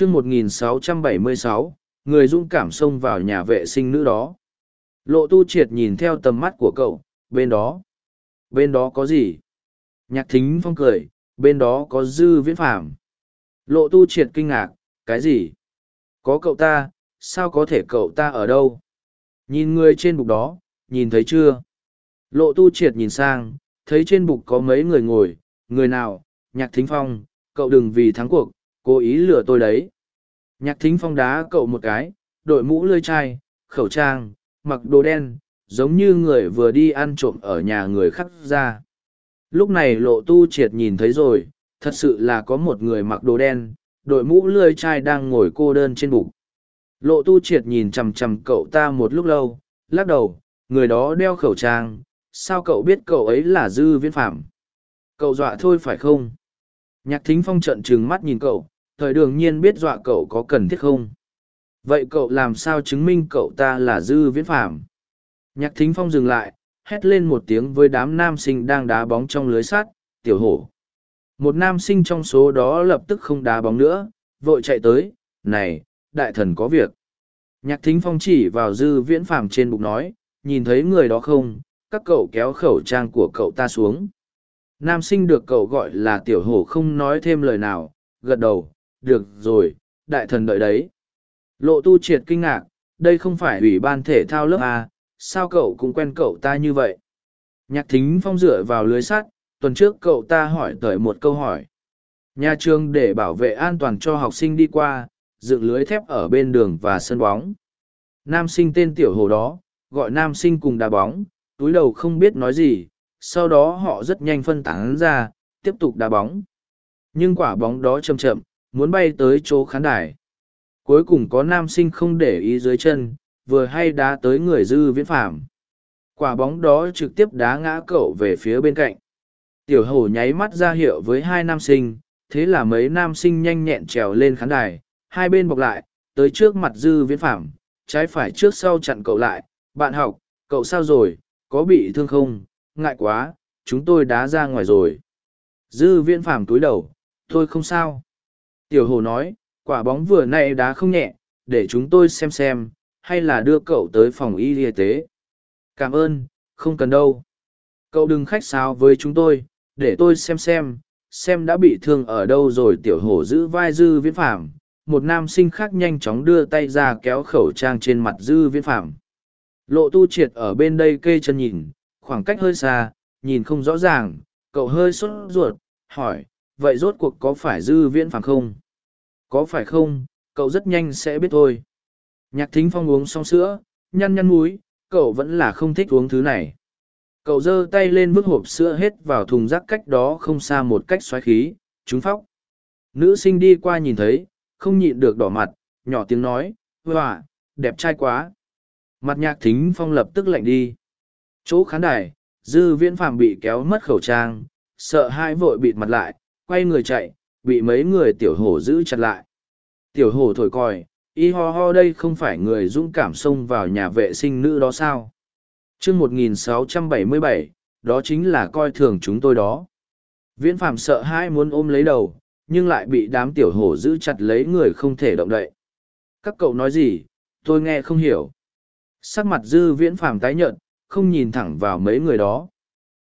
chương 1676, người dũng cảm xông vào nhà vệ sinh nữ đó. Lộ tu triệt nhìn theo tầm mắt của cậu, bên đó. Bên đó có gì? Nhạc thính phong cười, bên đó có dư viễn phạm. Lộ tu triệt kinh ngạc, cái gì? Có cậu ta, sao có thể cậu ta ở đâu? Nhìn người trên bục đó, nhìn thấy chưa? Lộ tu triệt nhìn sang, thấy trên bục có mấy người ngồi, người nào? Nhạc thính phong, cậu đừng vì thắng cuộc, cố ý lừa tôi đấy. Nhạc thính phong đá cậu một cái, đội mũ lơi chai, khẩu trang, mặc đồ đen, giống như người vừa đi ăn trộm ở nhà người khác ra. Lúc này lộ tu triệt nhìn thấy rồi, thật sự là có một người mặc đồ đen, đội mũ lươi chai đang ngồi cô đơn trên bục. Lộ tu triệt nhìn chằm chằm cậu ta một lúc lâu, lắc đầu, người đó đeo khẩu trang, sao cậu biết cậu ấy là dư viễn phạm? Cậu dọa thôi phải không? Nhạc thính phong trận trừng mắt nhìn cậu, thời đường nhiên biết dọa cậu có cần thiết không? Vậy cậu làm sao chứng minh cậu ta là dư viễn phạm? Nhạc thính phong dừng lại, hét lên một tiếng với đám nam sinh đang đá bóng trong lưới sắt, tiểu hổ. Một nam sinh trong số đó lập tức không đá bóng nữa, vội chạy tới, này, đại thần có việc. Nhạc thính phong chỉ vào dư viễn phàm trên bục nói, nhìn thấy người đó không, các cậu kéo khẩu trang của cậu ta xuống. Nam sinh được cậu gọi là tiểu hổ không nói thêm lời nào, gật đầu, được rồi, đại thần đợi đấy. Lộ tu triệt kinh ngạc, đây không phải ủy ban thể thao lớp A, sao cậu cũng quen cậu ta như vậy? Nhạc thính phong dựa vào lưới sắt, tuần trước cậu ta hỏi tới một câu hỏi. Nhà trường để bảo vệ an toàn cho học sinh đi qua, dựng lưới thép ở bên đường và sân bóng. Nam sinh tên tiểu hồ đó, gọi nam sinh cùng đá bóng, túi đầu không biết nói gì, sau đó họ rất nhanh phân tán ra, tiếp tục đá bóng. Nhưng quả bóng đó chậm chậm, muốn bay tới chỗ khán đài. Cuối cùng có nam sinh không để ý dưới chân, vừa hay đá tới người dư viễn phạm. Quả bóng đó trực tiếp đá ngã cậu về phía bên cạnh. Tiểu hổ nháy mắt ra hiệu với hai nam sinh, thế là mấy nam sinh nhanh nhẹn trèo lên khán đài, hai bên bọc lại, tới trước mặt dư viễn phạm, trái phải trước sau chặn cậu lại, bạn học, cậu sao rồi, có bị thương không, ngại quá, chúng tôi đá ra ngoài rồi. Dư viễn phạm túi đầu, tôi không sao. Tiểu hồ nói, quả bóng vừa nay đá không nhẹ, để chúng tôi xem xem, hay là đưa cậu tới phòng y tế. Cảm ơn, không cần đâu. Cậu đừng khách sáo với chúng tôi, để tôi xem xem, xem đã bị thương ở đâu rồi tiểu hổ giữ vai dư viễn phạm. Một nam sinh khác nhanh chóng đưa tay ra kéo khẩu trang trên mặt dư viễn phạm. Lộ tu triệt ở bên đây kê chân nhìn, khoảng cách hơi xa, nhìn không rõ ràng, cậu hơi sốt ruột, hỏi, vậy rốt cuộc có phải dư viễn Phàm không? Có phải không, cậu rất nhanh sẽ biết thôi. Nhạc thính phong uống xong sữa, nhăn nhăn múi, cậu vẫn là không thích uống thứ này. Cậu giơ tay lên vứt hộp sữa hết vào thùng rác cách đó không xa một cách xoáy khí, trúng phóc. Nữ sinh đi qua nhìn thấy, không nhịn được đỏ mặt, nhỏ tiếng nói, hòa, đẹp trai quá. Mặt nhạc thính phong lập tức lạnh đi. Chỗ khán đài, dư viễn Phàm bị kéo mất khẩu trang, sợ hai vội bịt mặt lại, quay người chạy, bị mấy người tiểu hổ giữ chặt lại. Tiểu hổ thổi còi, y ho ho đây không phải người dũng cảm xông vào nhà vệ sinh nữ đó sao? Chương một nghìn sáu trăm bảy mươi bảy đó chính là coi thường chúng tôi đó. Viễn phạm sợ hãi muốn ôm lấy đầu nhưng lại bị đám tiểu hổ giữ chặt lấy người không thể động đậy. Các cậu nói gì? Tôi nghe không hiểu. Sắc mặt dư viễn phàm tái nhợt không nhìn thẳng vào mấy người đó.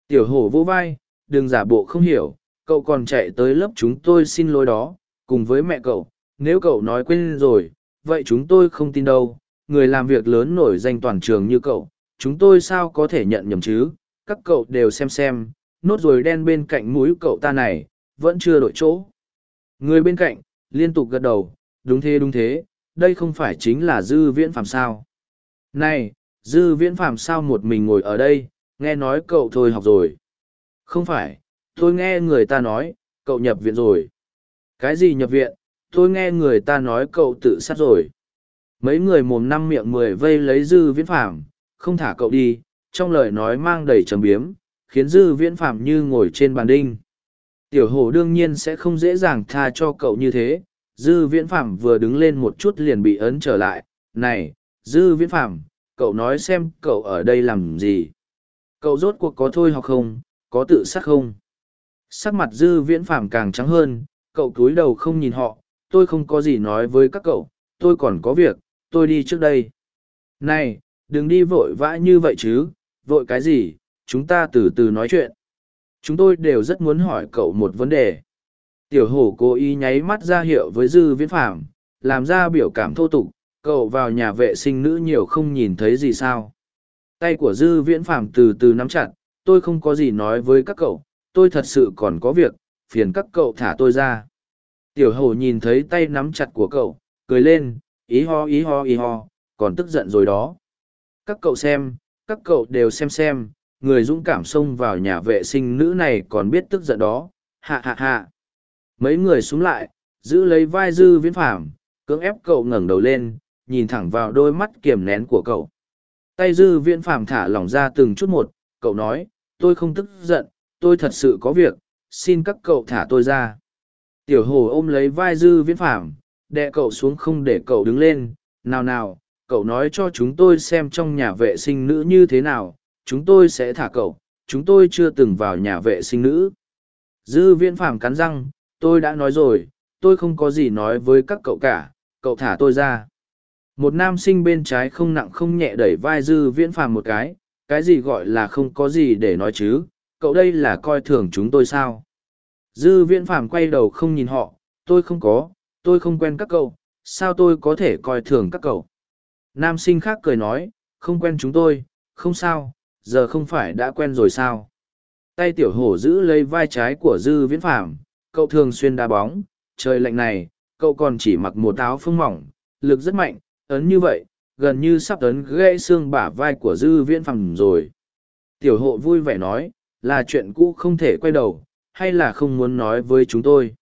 Tiểu hổ vô vai đừng giả bộ không hiểu cậu còn chạy tới lớp chúng tôi xin lỗi đó cùng với mẹ cậu nếu cậu nói quên rồi vậy chúng tôi không tin đâu, người làm việc lớn nổi danh toàn trường như cậu, chúng tôi sao có thể nhận nhầm chứ, các cậu đều xem xem, nốt ruồi đen bên cạnh mũi cậu ta này, vẫn chưa đổi chỗ. Người bên cạnh, liên tục gật đầu, đúng thế đúng thế, đây không phải chính là dư viễn phàm sao. Này, dư viễn phàm sao một mình ngồi ở đây, nghe nói cậu thôi học rồi. Không phải, tôi nghe người ta nói, cậu nhập viện rồi. Cái gì nhập viện, tôi nghe người ta nói cậu tự sát rồi. Mấy người mồm năm miệng mười vây lấy dư viễn phạm không thả cậu đi trong lời nói mang đầy trầm biếm khiến dư viễn phạm như ngồi trên bàn đinh. Tiểu hổ đương nhiên sẽ không dễ dàng tha cho cậu như thế. Dư viễn phạm vừa đứng lên một chút liền bị ấn trở lại. Này dư viễn phạm cậu nói xem cậu ở đây làm gì? Cậu rốt cuộc có thôi học không? Có tự sát không? Sắc mặt dư viễn phạm càng trắng hơn cậu cúi đầu không nhìn họ tôi không có gì nói với các cậu, tôi còn có việc, tôi đi trước đây. Này, đừng đi vội vã như vậy chứ, vội cái gì, chúng ta từ từ nói chuyện. Chúng tôi đều rất muốn hỏi cậu một vấn đề. Tiểu hổ cố ý nháy mắt ra hiệu với dư viễn phạm, làm ra biểu cảm thô tục, cậu vào nhà vệ sinh nữ nhiều không nhìn thấy gì sao. Tay của dư viễn phạm từ từ nắm chặt, tôi không có gì nói với các cậu, tôi thật sự còn có việc, phiền các cậu thả tôi ra. Tiểu hổ nhìn thấy tay nắm chặt của cậu, cười lên, ý ho ý ho ý ho, còn tức giận rồi đó. Các cậu xem, các cậu đều xem xem, người dũng cảm xông vào nhà vệ sinh nữ này còn biết tức giận đó, hạ hạ hạ. Mấy người xuống lại, giữ lấy vai dư viễn phảm cưỡng ép cậu ngẩng đầu lên, nhìn thẳng vào đôi mắt kiềm nén của cậu. Tay dư viễn Phàm thả lỏng ra từng chút một, cậu nói, tôi không tức giận, tôi thật sự có việc, xin các cậu thả tôi ra. Tiểu hồ ôm lấy vai dư viễn phạm, đè cậu xuống không để cậu đứng lên, nào nào, cậu nói cho chúng tôi xem trong nhà vệ sinh nữ như thế nào, chúng tôi sẽ thả cậu, chúng tôi chưa từng vào nhà vệ sinh nữ. Dư viễn phạm cắn răng, tôi đã nói rồi, tôi không có gì nói với các cậu cả, cậu thả tôi ra. Một nam sinh bên trái không nặng không nhẹ đẩy vai dư viễn phàm một cái, cái gì gọi là không có gì để nói chứ, cậu đây là coi thường chúng tôi sao? Dư viễn phàm quay đầu không nhìn họ, tôi không có, tôi không quen các cậu, sao tôi có thể coi thường các cậu? Nam sinh khác cười nói, không quen chúng tôi, không sao, giờ không phải đã quen rồi sao? Tay tiểu hổ giữ lấy vai trái của dư viễn phàm, cậu thường xuyên đá bóng, trời lạnh này, cậu còn chỉ mặc một áo phương mỏng, lực rất mạnh, ấn như vậy, gần như sắp ấn gãy xương bả vai của dư viễn phàm rồi. Tiểu hộ vui vẻ nói, là chuyện cũ không thể quay đầu, hay là không muốn nói với chúng tôi?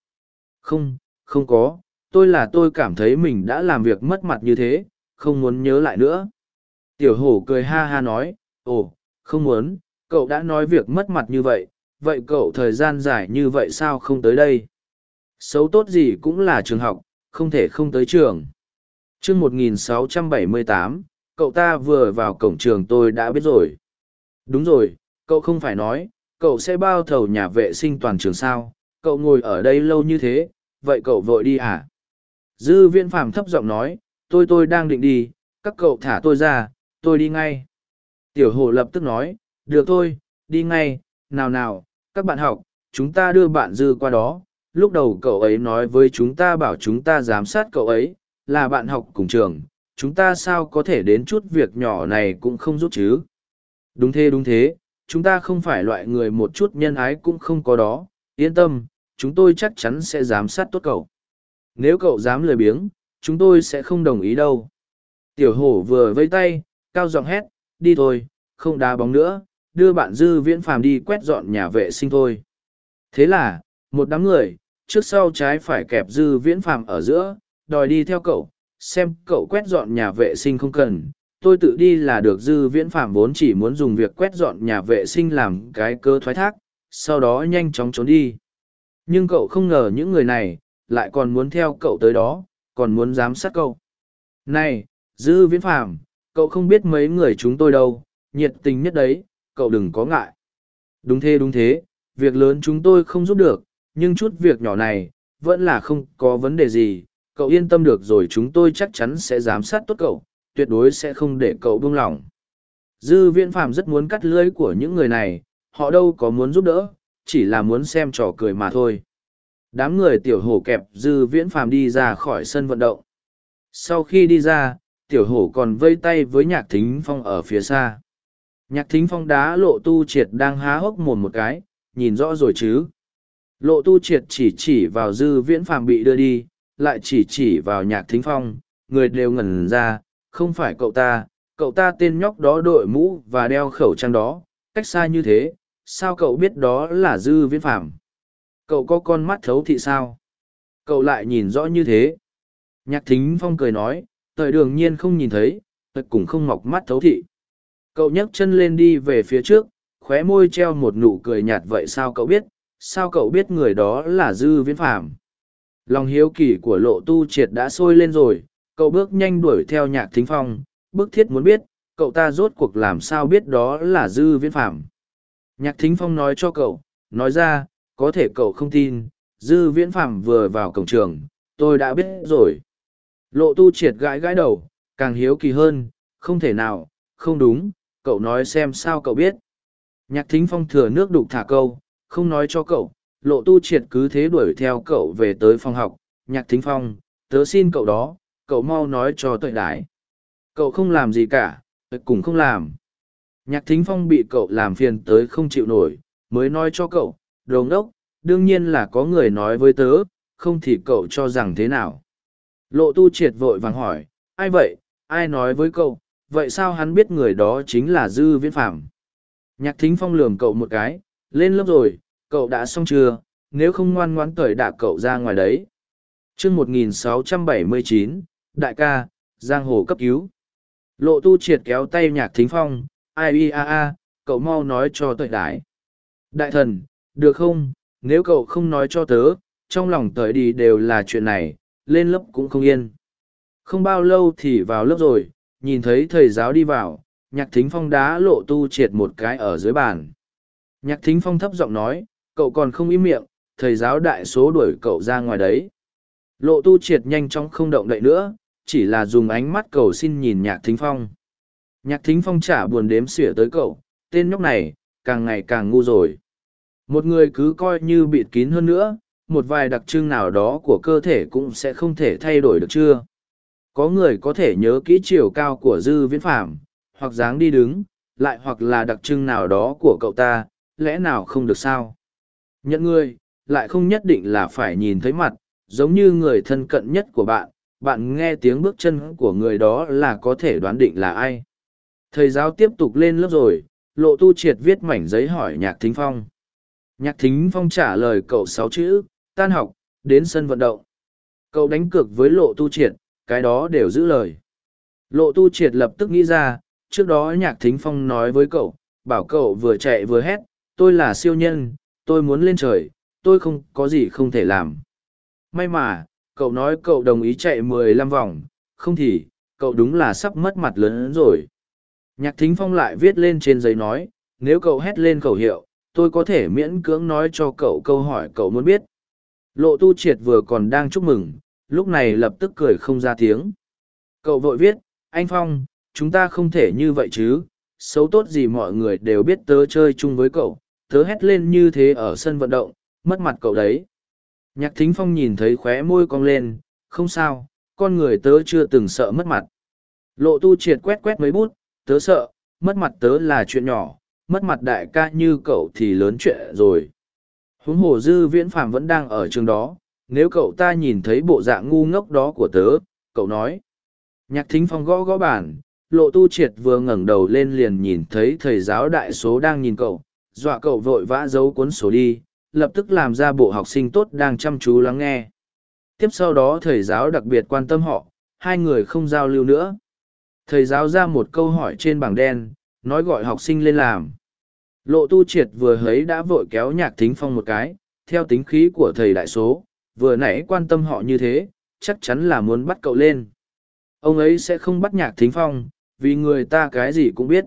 Không, không có, tôi là tôi cảm thấy mình đã làm việc mất mặt như thế, không muốn nhớ lại nữa. Tiểu hổ cười ha ha nói, ồ, không muốn, cậu đã nói việc mất mặt như vậy, vậy cậu thời gian dài như vậy sao không tới đây? Xấu tốt gì cũng là trường học, không thể không tới trường. chương 1678, cậu ta vừa vào cổng trường tôi đã biết rồi. Đúng rồi, cậu không phải nói, cậu sẽ bao thầu nhà vệ sinh toàn trường sao, cậu ngồi ở đây lâu như thế, vậy cậu vội đi à? Dư Viễn phàm thấp giọng nói, tôi tôi đang định đi, các cậu thả tôi ra, tôi đi ngay. Tiểu hồ lập tức nói, được thôi, đi ngay, nào nào, các bạn học, chúng ta đưa bạn dư qua đó, lúc đầu cậu ấy nói với chúng ta bảo chúng ta giám sát cậu ấy, là bạn học cùng trường, chúng ta sao có thể đến chút việc nhỏ này cũng không giúp chứ. Đúng thế đúng thế, chúng ta không phải loại người một chút nhân ái cũng không có đó, yên tâm, chúng tôi chắc chắn sẽ giám sát tốt cậu. Nếu cậu dám lười biếng, chúng tôi sẽ không đồng ý đâu. Tiểu hổ vừa vây tay, cao giọng hét, đi thôi, không đá bóng nữa, đưa bạn dư viễn phàm đi quét dọn nhà vệ sinh thôi. Thế là, một đám người, trước sau trái phải kẹp dư viễn phàm ở giữa, đòi đi theo cậu, xem cậu quét dọn nhà vệ sinh không cần. Tôi tự đi là được dư viễn Phạm vốn chỉ muốn dùng việc quét dọn nhà vệ sinh làm cái cơ thoái thác, sau đó nhanh chóng trốn đi. Nhưng cậu không ngờ những người này, lại còn muốn theo cậu tới đó, còn muốn giám sát cậu. Này, dư viễn Phạm, cậu không biết mấy người chúng tôi đâu, nhiệt tình nhất đấy, cậu đừng có ngại. Đúng thế đúng thế, việc lớn chúng tôi không giúp được, nhưng chút việc nhỏ này, vẫn là không có vấn đề gì, cậu yên tâm được rồi chúng tôi chắc chắn sẽ giám sát tốt cậu, tuyệt đối sẽ không để cậu buông lỏng. Dư viễn phạm rất muốn cắt lưới của những người này, họ đâu có muốn giúp đỡ, chỉ là muốn xem trò cười mà thôi. Đám người tiểu hổ kẹp dư viễn phàm đi ra khỏi sân vận động. Sau khi đi ra, tiểu hổ còn vây tay với nhạc thính phong ở phía xa. Nhạc thính phong đá lộ tu triệt đang há hốc mồm một cái, nhìn rõ rồi chứ. Lộ tu triệt chỉ chỉ vào dư viễn phàm bị đưa đi, lại chỉ chỉ vào nhạc thính phong, người đều ngẩn ra, không phải cậu ta, cậu ta tên nhóc đó đội mũ và đeo khẩu trang đó, cách xa như thế, sao cậu biết đó là dư viễn Phạm? Cậu có con mắt thấu thị sao? Cậu lại nhìn rõ như thế. Nhạc thính phong cười nói, thời đường nhiên không nhìn thấy, thật cũng không mọc mắt thấu thị. Cậu nhấc chân lên đi về phía trước, khóe môi treo một nụ cười nhạt vậy sao cậu biết, sao cậu biết người đó là dư viễn Phạm? lòng hiếu kỳ của lộ tu triệt đã sôi lên rồi cậu bước nhanh đuổi theo nhạc thính phong, bức thiết muốn biết, cậu ta rốt cuộc làm sao biết đó là dư viễn phàm? Nhạc thính phong nói cho cậu, nói ra, có thể cậu không tin, dư viễn phàm vừa vào cổng trường, tôi đã biết rồi. Lộ tu triệt gãi gãi đầu, càng hiếu kỳ hơn, không thể nào, không đúng, cậu nói xem sao cậu biết. Nhạc thính phong thừa nước đục thả câu, không nói cho cậu, lộ tu triệt cứ thế đuổi theo cậu về tới phòng học. Nhạc thính phong, tớ xin cậu đó cậu mau nói cho tuệ đại. cậu không làm gì cả tuệ cũng không làm. Nhạc thính phong bị cậu làm phiền tới không chịu nổi mới nói cho cậu đồn đốc đương nhiên là có người nói với tớ không thì cậu cho rằng thế nào? Lộ tu triệt vội vàng hỏi ai vậy? Ai nói với cậu? Vậy sao hắn biết người đó chính là dư viễn phạm nhạc thính phong lường cậu một cái lên lớp rồi cậu đã xong chưa? Nếu không ngoan ngoãn cởi đạ cậu ra ngoài đấy. Chương 1679, đại ca, giang hồ cấp cứu. Lộ tu triệt kéo tay nhạc thính phong, ai i a a cậu mau nói cho tội đại. đại thần, được không? Nếu cậu không nói cho tớ, trong lòng tởi đi đều là chuyện này, lên lớp cũng không yên. Không bao lâu thì vào lớp rồi, nhìn thấy thầy giáo đi vào, nhạc thính phong đá lộ tu triệt một cái ở dưới bàn. Nhạc thính phong thấp giọng nói, cậu còn không im miệng, thầy giáo đại số đuổi cậu ra ngoài đấy. Lộ tu triệt nhanh chóng không động đậy nữa chỉ là dùng ánh mắt cầu xin nhìn nhạc thính phong. Nhạc thính phong chả buồn đếm xỉa tới cậu, tên nhóc này, càng ngày càng ngu rồi. Một người cứ coi như bịt kín hơn nữa, một vài đặc trưng nào đó của cơ thể cũng sẽ không thể thay đổi được chưa? Có người có thể nhớ kỹ chiều cao của dư viễn phạm hoặc dáng đi đứng, lại hoặc là đặc trưng nào đó của cậu ta, lẽ nào không được sao? Nhận người, lại không nhất định là phải nhìn thấy mặt, giống như người thân cận nhất của bạn bạn nghe tiếng bước chân của người đó là có thể đoán định là ai. Thầy giáo tiếp tục lên lớp rồi, lộ tu triệt viết mảnh giấy hỏi nhạc thính phong. Nhạc thính phong trả lời cậu sáu chữ, tan học, đến sân vận động. Cậu đánh cược với lộ tu triệt, cái đó đều giữ lời. Lộ tu triệt lập tức nghĩ ra, trước đó nhạc thính phong nói với cậu, bảo cậu vừa chạy vừa hét, tôi là siêu nhân, tôi muốn lên trời, tôi không có gì không thể làm. May mà cậu nói cậu đồng ý chạy mười lăm vòng. Không thì, cậu đúng là sắp mất mặt lớn hơn rồi. Nhạc thính phong lại viết lên trên giấy nói, nếu cậu hét lên khẩu hiệu, tôi có thể miễn cưỡng nói cho cậu câu hỏi cậu muốn biết. Lộ tu triệt vừa còn đang chúc mừng, lúc này lập tức cười không ra tiếng. Cậu vội viết, anh phong, chúng ta không thể như vậy chứ. Xấu tốt gì mọi người đều biết tớ chơi chung với cậu. Tớ hét lên như thế ở sân vận động, mất mặt cậu đấy nhạc thính phong nhìn thấy khóe môi cong lên, không sao, con người tớ chưa từng sợ mất mặt. Lộ tu triệt quét quét mấy bút, tớ sợ, mất mặt tớ là chuyện nhỏ, mất mặt đại ca như cậu thì lớn chuyện rồi. Huống hồ dư viễn phàm vẫn đang ở trường đó, nếu cậu ta nhìn thấy bộ dạng ngu ngốc đó của tớ, cậu nói. Nhạc thính phong gõ gõ bản lộ tu triệt vừa ngẩng đầu lên liền nhìn thấy thầy giáo đại số đang nhìn cậu, dọa cậu vội vã giấu cuốn sổ đi lập tức làm ra bộ học sinh tốt đang chăm chú lắng nghe. Tiếp sau đó thầy giáo đặc biệt quan tâm họ, hai người không giao lưu nữa. Thầy giáo ra một câu hỏi trên bảng đen, nói gọi học sinh lên làm. Lộ tu triệt vừa hấy đã vội kéo nhạc thính phong một cái, theo tính khí của thầy đại số, vừa nãy quan tâm họ như thế, chắc chắn là muốn bắt cậu lên. Ông ấy sẽ không bắt nhạc thính phong, vì người ta cái gì cũng biết.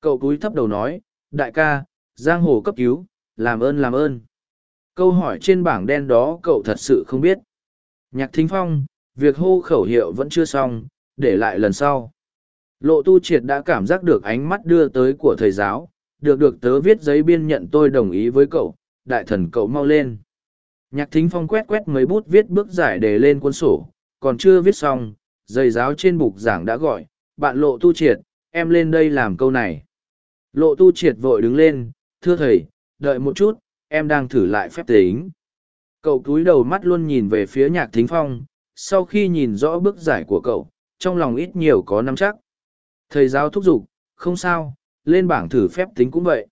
Cậu cúi thấp đầu nói, đại ca, giang hồ cấp cứu làm ơn làm ơn. Câu hỏi trên bảng đen đó cậu thật sự không biết. Nhạc thính phong, việc hô khẩu hiệu vẫn chưa xong, để lại lần sau. Lộ tu triệt đã cảm giác được ánh mắt đưa tới của thầy giáo, được được tớ viết giấy biên nhận tôi đồng ý với cậu, đại thần cậu mau lên. Nhạc thính phong quét quét mấy bút viết bước giải đề lên cuốn sổ, còn chưa viết xong thầy giáo trên bục giảng đã gọi, bạn lộ tu triệt, em lên đây làm câu này. Lộ tu triệt vội đứng lên, thưa thầy đợi một chút, em đang thử lại phép tính. Cậu cúi đầu mắt luôn nhìn về phía nhạc thính phong, sau khi nhìn rõ bước giải của cậu, trong lòng ít nhiều có nắm chắc. Thầy giáo thúc giục, không sao, lên bảng thử phép tính cũng vậy.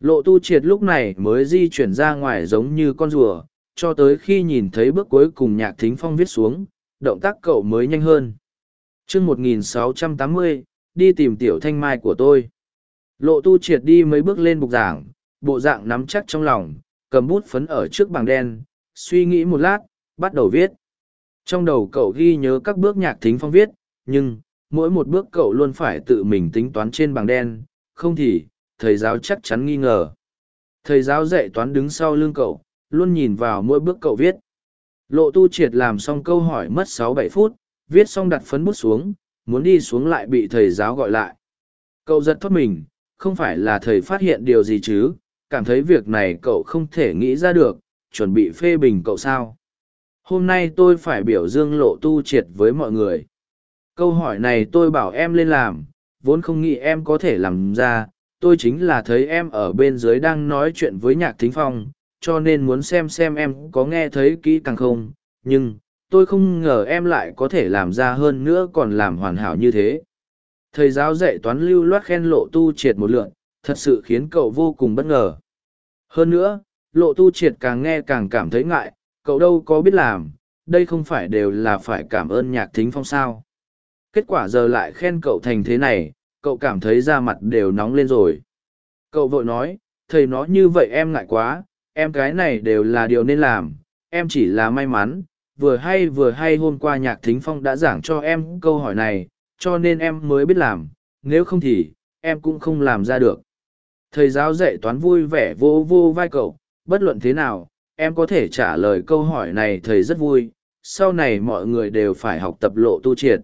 Lộ tu triệt lúc này mới di chuyển ra ngoài giống như con rùa, cho tới khi nhìn thấy bước cuối cùng nhạc thính phong viết xuống, động tác cậu mới nhanh hơn. Chương một nghìn sáu trăm tám mươi, đi tìm tiểu thanh mai của tôi. Lộ tu triệt đi mấy bước lên bục giảng bộ dạng nắm chắc trong lòng cầm bút phấn ở trước bảng đen suy nghĩ một lát bắt đầu viết. Trong đầu cậu ghi nhớ các bước nhạc thính phong viết nhưng mỗi một bước cậu luôn phải tự mình tính toán trên bảng đen không thì thầy giáo chắc chắn nghi ngờ. Thầy giáo dạy toán đứng sau lưng cậu luôn nhìn vào mỗi bước cậu viết. Lộ tu triệt làm xong câu hỏi mất sáu bảy phút, viết xong đặt phấn bút xuống, muốn đi xuống lại bị thầy giáo gọi lại. Cậu giật thoát mình, không phải là thầy phát hiện điều gì chứ, cảm thấy việc này cậu không thể nghĩ ra được, chuẩn bị phê bình cậu sao. Hôm nay tôi phải biểu dương lộ tu triệt với mọi người. Câu hỏi này tôi bảo em lên làm, vốn không nghĩ em có thể làm ra, tôi chính là thấy em ở bên dưới đang nói chuyện với nhạc thính phong, cho nên muốn xem xem em có nghe thấy kỹ càng không, nhưng, tôi không ngờ em lại có thể làm ra hơn nữa còn làm hoàn hảo như thế. Thầy giáo dạy toán lưu loát khen lộ tu triệt một lượn, thật sự khiến cậu vô cùng bất ngờ. Hơn nữa, lộ tu triệt càng nghe càng cảm thấy ngại, cậu đâu có biết làm, đây không phải đều là phải cảm ơn nhạc thính phong sao. Kết quả giờ lại khen cậu thành thế này, cậu cảm thấy da mặt đều nóng lên rồi. Cậu vội nói, thầy nói như vậy em ngại quá, em cái này đều là điều nên làm, em chỉ là may mắn, vừa hay vừa hay hôm qua nhạc thính phong đã giảng cho em câu hỏi này, cho nên em mới biết làm, nếu không thì, em cũng không làm ra được. Thầy giáo dạy toán vui vẻ vô vô vai cậu, bất luận thế nào, em có thể trả lời câu hỏi này thầy rất vui, sau này mọi người đều phải học tập lộ tu triệt.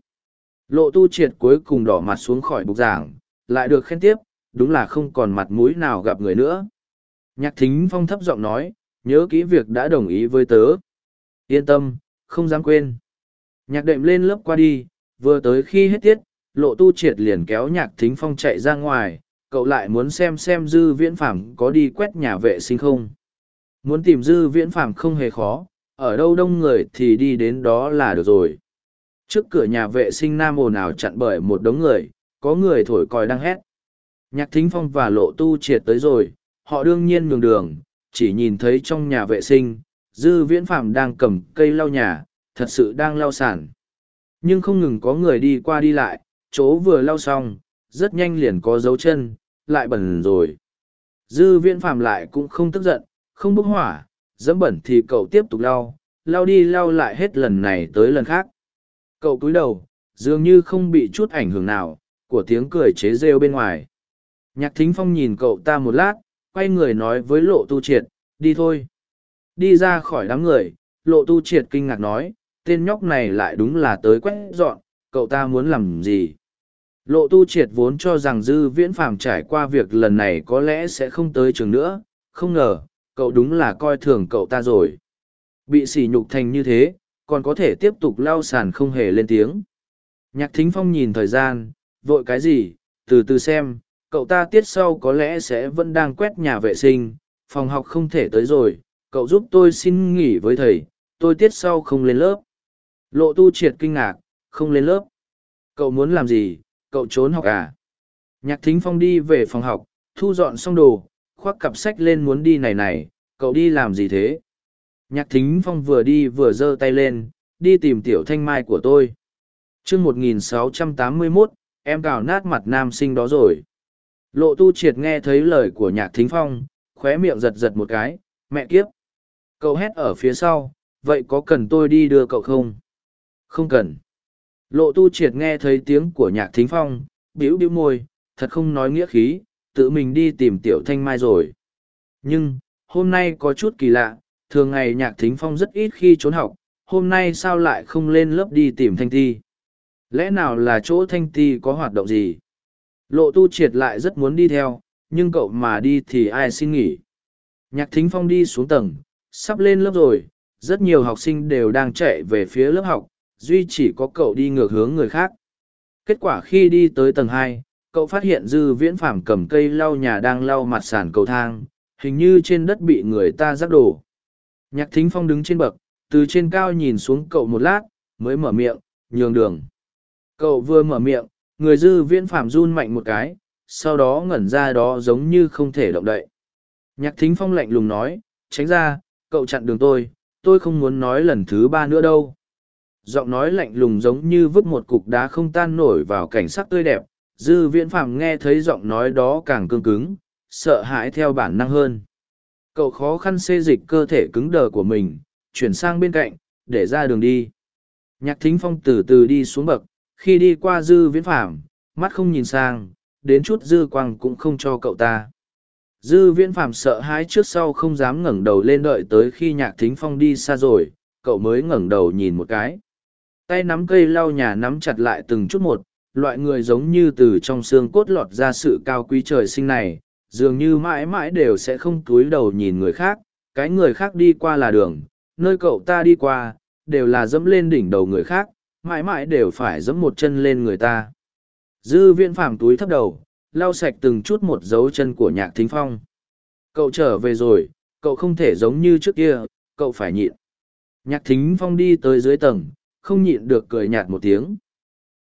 Lộ tu triệt cuối cùng đỏ mặt xuống khỏi bục giảng, lại được khen tiếp, đúng là không còn mặt mũi nào gặp người nữa. Nhạc thính phong thấp giọng nói, nhớ kỹ việc đã đồng ý với tớ. Yên tâm, không dám quên. Nhạc đệm lên lớp qua đi, vừa tới khi hết tiết, lộ tu triệt liền kéo nhạc thính phong chạy ra ngoài, cậu lại muốn xem xem dư viễn phạm có đi quét nhà vệ sinh không. Muốn tìm dư viễn phạm không hề khó, ở đâu đông người thì đi đến đó là được rồi. Trước cửa nhà vệ sinh nam ồn ào chặn bởi một đống người, có người thổi còi đang hét. Nhạc thính phong và lộ tu triệt tới rồi, họ đương nhiên nhường đường, chỉ nhìn thấy trong nhà vệ sinh, dư viễn phạm đang cầm cây lau nhà, thật sự đang lau sản. Nhưng không ngừng có người đi qua đi lại, chỗ vừa lau xong, rất nhanh liền có dấu chân, lại bẩn rồi. Dư viễn phạm lại cũng không tức giận, không bốc hỏa, dẫm bẩn thì cậu tiếp tục lau, lau đi lau lại hết lần này tới lần khác. Cậu cúi đầu, dường như không bị chút ảnh hưởng nào, của tiếng cười chế rêu bên ngoài. Nhạc thính phong nhìn cậu ta một lát, quay người nói với lộ tu triệt, đi thôi. Đi ra khỏi đám người, lộ tu triệt kinh ngạc nói, tên nhóc này lại đúng là tới quét dọn, cậu ta muốn làm gì? Lộ tu triệt vốn cho rằng dư viễn phàm trải qua việc lần này có lẽ sẽ không tới trường nữa, không ngờ, cậu đúng là coi thường cậu ta rồi. Bị sỉ nhục thành như thế, còn có thể tiếp tục lau sàn không hề lên tiếng. Nhạc thính phong nhìn thời gian, vội cái gì, từ từ xem, cậu ta tiết sau có lẽ sẽ vẫn đang quét nhà vệ sinh, phòng học không thể tới rồi, cậu giúp tôi xin nghỉ với thầy, tôi tiết sau không lên lớp. Lộ tu triệt kinh ngạc, không lên lớp. Cậu muốn làm gì, cậu trốn học à? Nhạc thính phong đi về phòng học, thu dọn xong đồ, khoác cặp sách lên muốn đi này này, cậu đi làm gì thế? Nhạc thính phong vừa đi vừa giơ tay lên, đi tìm tiểu thanh mai của tôi. chương 1681, em cào nát mặt nam sinh đó rồi. Lộ tu triệt nghe thấy lời của nhạc thính phong, khóe miệng giật giật một cái, mẹ kiếp. Cậu hét ở phía sau, vậy có cần tôi đi đưa cậu không? Không cần. Lộ tu triệt nghe thấy tiếng của nhạc thính phong, biểu biểu môi, thật không nói nghĩa khí, tự mình đi tìm tiểu thanh mai rồi. Nhưng, hôm nay có chút kỳ lạ, thường ngày nhạc thính phong rất ít khi trốn học, hôm nay sao lại không lên lớp đi tìm thanh ti? Lẽ nào là chỗ thanh ti có hoạt động gì? Lộ tu triệt lại rất muốn đi theo, nhưng cậu mà đi thì ai xin nghỉ. Nhạc thính phong đi xuống tầng, sắp lên lớp rồi, rất nhiều học sinh đều đang chạy về phía lớp học, duy chỉ có cậu đi ngược hướng người khác. Kết quả khi đi tới tầng hai, cậu phát hiện dư viễn phàm cầm cây lau nhà đang lau mặt sàn cầu thang, hình như trên đất bị người ta rắc đổ. Nhạc thính phong đứng trên bậc, từ trên cao nhìn xuống cậu một lát, mới mở miệng, nhường đường. Cậu vừa mở miệng, người dư viễn phàm run mạnh một cái, sau đó ngẩn ra đó giống như không thể động đậy. Nhạc thính phong lạnh lùng nói, tránh ra, cậu chặn đường tôi, tôi không muốn nói lần thứ ba nữa đâu. Giọng nói lạnh lùng giống như vứt một cục đá không tan nổi vào cảnh sắc tươi đẹp, dư viễn Phàm nghe thấy giọng nói đó càng cương cứng, sợ hãi theo bản năng hơn. Cậu khó khăn xê dịch cơ thể cứng đờ của mình, chuyển sang bên cạnh, để ra đường đi. Nhạc thính phong từ từ đi xuống bậc, khi đi qua dư viễn Phàm, mắt không nhìn sang, đến chút dư quang cũng không cho cậu ta. Dư viễn Phàm sợ hãi trước sau không dám ngẩng đầu lên đợi tới khi nhạc thính phong đi xa rồi, cậu mới ngẩng đầu nhìn một cái. Tay nắm cây lau nhà nắm chặt lại từng chút một, loại người giống như từ trong xương cốt lọt ra sự cao quý trời sinh này, dường như mãi mãi đều sẽ không cúi đầu nhìn người khác, cái người khác đi qua là đường, nơi cậu ta đi qua, đều là dẫm lên đỉnh đầu người khác, mãi mãi đều phải dẫm một chân lên người ta. Dư Viễn phàm túi thấp đầu, lau sạch từng chút một dấu chân của nhạc thính phong. Cậu trở về rồi, cậu không thể giống như trước kia, cậu phải nhịn. Nhạc thính phong đi tới dưới tầng, không nhịn được cười nhạt một tiếng.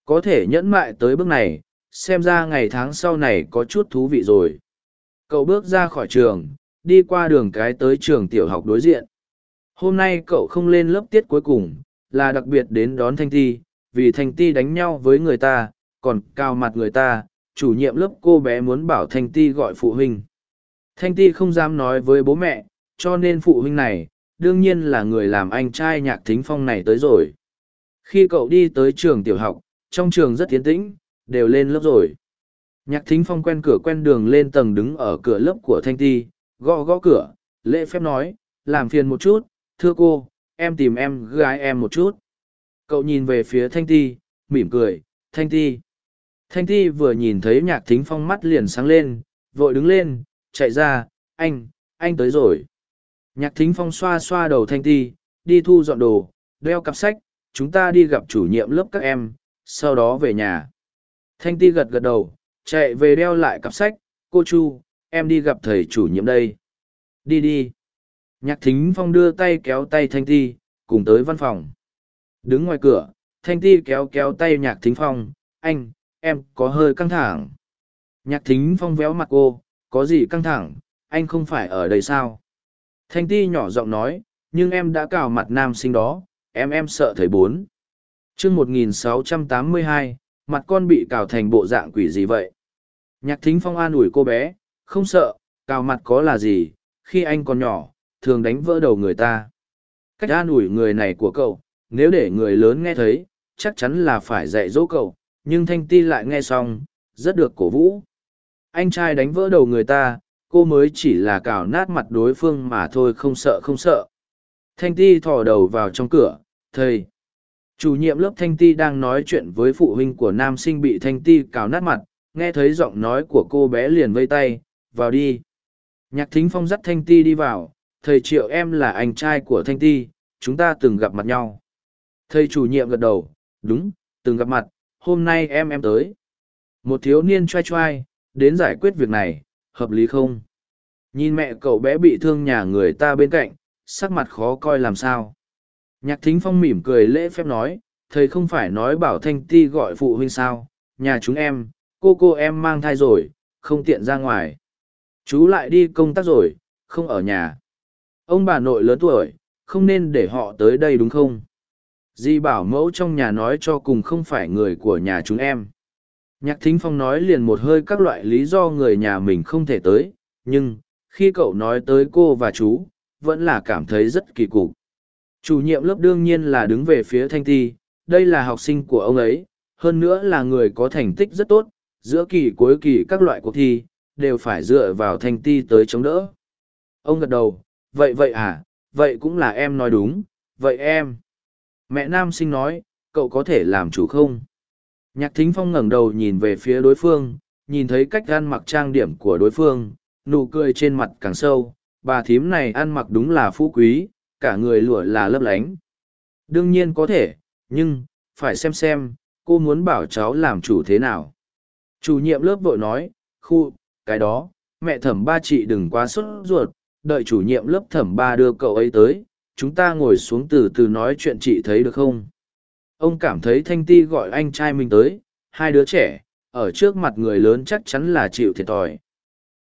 Có thể nhẫn mại tới bước này, xem ra ngày tháng sau này có chút thú vị rồi. Cậu bước ra khỏi trường, đi qua đường cái tới trường tiểu học đối diện. Hôm nay cậu không lên lớp tiết cuối cùng, là đặc biệt đến đón Thanh Ti, vì Thanh Ti đánh nhau với người ta, còn cao mặt người ta, chủ nhiệm lớp cô bé muốn bảo Thanh Ti gọi phụ huynh. Thanh Ti không dám nói với bố mẹ, cho nên phụ huynh này, đương nhiên là người làm anh trai nhạc thính phong này tới rồi. Khi cậu đi tới trường tiểu học, trong trường rất tiến tĩnh, đều lên lớp rồi. Nhạc thính phong quen cửa quen đường lên tầng đứng ở cửa lớp của Thanh Ti, gõ gõ cửa, lễ phép nói, làm phiền một chút, thưa cô, em tìm em gái em một chút. Cậu nhìn về phía Thanh Ti, mỉm cười, Thanh Ti. Thanh Ti vừa nhìn thấy nhạc thính phong mắt liền sáng lên, vội đứng lên, chạy ra, anh, anh tới rồi. Nhạc thính phong xoa xoa đầu Thanh Ti, đi thu dọn đồ, đeo cặp sách, chúng ta đi gặp chủ nhiệm lớp các em, sau đó về nhà. Thanh Ti gật gật đầu, chạy về đeo lại cặp sách, cô Chu, em đi gặp thầy chủ nhiệm đây. Đi đi. Nhạc thính phong đưa tay kéo tay Thanh Ti, cùng tới văn phòng. Đứng ngoài cửa, Thanh Ti kéo kéo tay nhạc thính phong, anh, em có hơi căng thẳng. Nhạc thính phong véo mặt cô, có gì căng thẳng, anh không phải ở đây sao? Thanh Ti nhỏ giọng nói, nhưng em đã cào mặt nam sinh đó, em em sợ thầy bốn. chương 1682, mặt con bị cào thành bộ dạng quỷ gì vậy? Nhạc thính phong an ủi cô bé, không sợ, cào mặt có là gì, khi anh còn nhỏ, thường đánh vỡ đầu người ta. Cách an ủi người này của cậu, nếu để người lớn nghe thấy, chắc chắn là phải dạy dỗ cậu, nhưng Thanh Ti lại nghe xong, rất được cổ vũ. Anh trai đánh vỡ đầu người ta, cô mới chỉ là cào nát mặt đối phương mà thôi không sợ không sợ. Thanh Ti thò đầu vào trong cửa, thầy. Chủ nhiệm lớp Thanh Ti đang nói chuyện với phụ huynh của nam sinh bị Thanh Ti cào nát mặt, nghe thấy giọng nói của cô bé liền vây tay, vào đi. Nhạc thính phong dắt Thanh Ti đi vào, thầy triệu em là anh trai của Thanh Ti, chúng ta từng gặp mặt nhau. Thầy chủ nhiệm gật đầu, đúng, từng gặp mặt, hôm nay em em tới. Một thiếu niên trai trai, đến giải quyết việc này, hợp lý không? Nhìn mẹ cậu bé bị thương nhà người ta bên cạnh, sắc mặt khó coi làm sao. Nhạc thính phong mỉm cười lễ phép nói, thầy không phải nói bảo Thanh Ti gọi phụ huynh sao, nhà chúng em, cô cô em mang thai rồi, không tiện ra ngoài. Chú lại đi công tác rồi, không ở nhà. Ông bà nội lớn tuổi, không nên để họ tới đây đúng không? Di bảo mẫu trong nhà nói cho cùng không phải người của nhà chúng em. Nhạc thính phong nói liền một hơi các loại lý do người nhà mình không thể tới, nhưng, khi cậu nói tới cô và chú, vẫn là cảm thấy rất kỳ cục. Chủ nhiệm lớp đương nhiên là đứng về phía Thanh Ti, đây là học sinh của ông ấy, hơn nữa là người có thành tích rất tốt, giữa kỳ cuối kỳ các loại cuộc thi, đều phải dựa vào Thanh Ti tới chống đỡ. Ông gật đầu, vậy vậy à, vậy cũng là em nói đúng, vậy em. Mẹ nam sinh nói, cậu có thể làm chủ không? Nhạc thính phong ngẩng đầu nhìn về phía đối phương, nhìn thấy cách ăn mặc trang điểm của đối phương, nụ cười trên mặt càng sâu, bà thím này ăn mặc đúng là phú quý, cả người lụa là lấp lánh. Đương nhiên có thể, nhưng, phải xem xem, cô muốn bảo cháu làm chủ thế nào. Chủ nhiệm lớp vội nói, khu, cái đó, mẹ thẩm ba chị đừng quá sốt ruột, đợi chủ nhiệm lớp thẩm ba đưa cậu ấy tới, chúng ta ngồi xuống từ từ nói chuyện chị thấy được không? Ông cảm thấy Thanh Ti gọi anh trai mình tới, hai đứa trẻ, ở trước mặt người lớn chắc chắn là chịu thiệt thòi.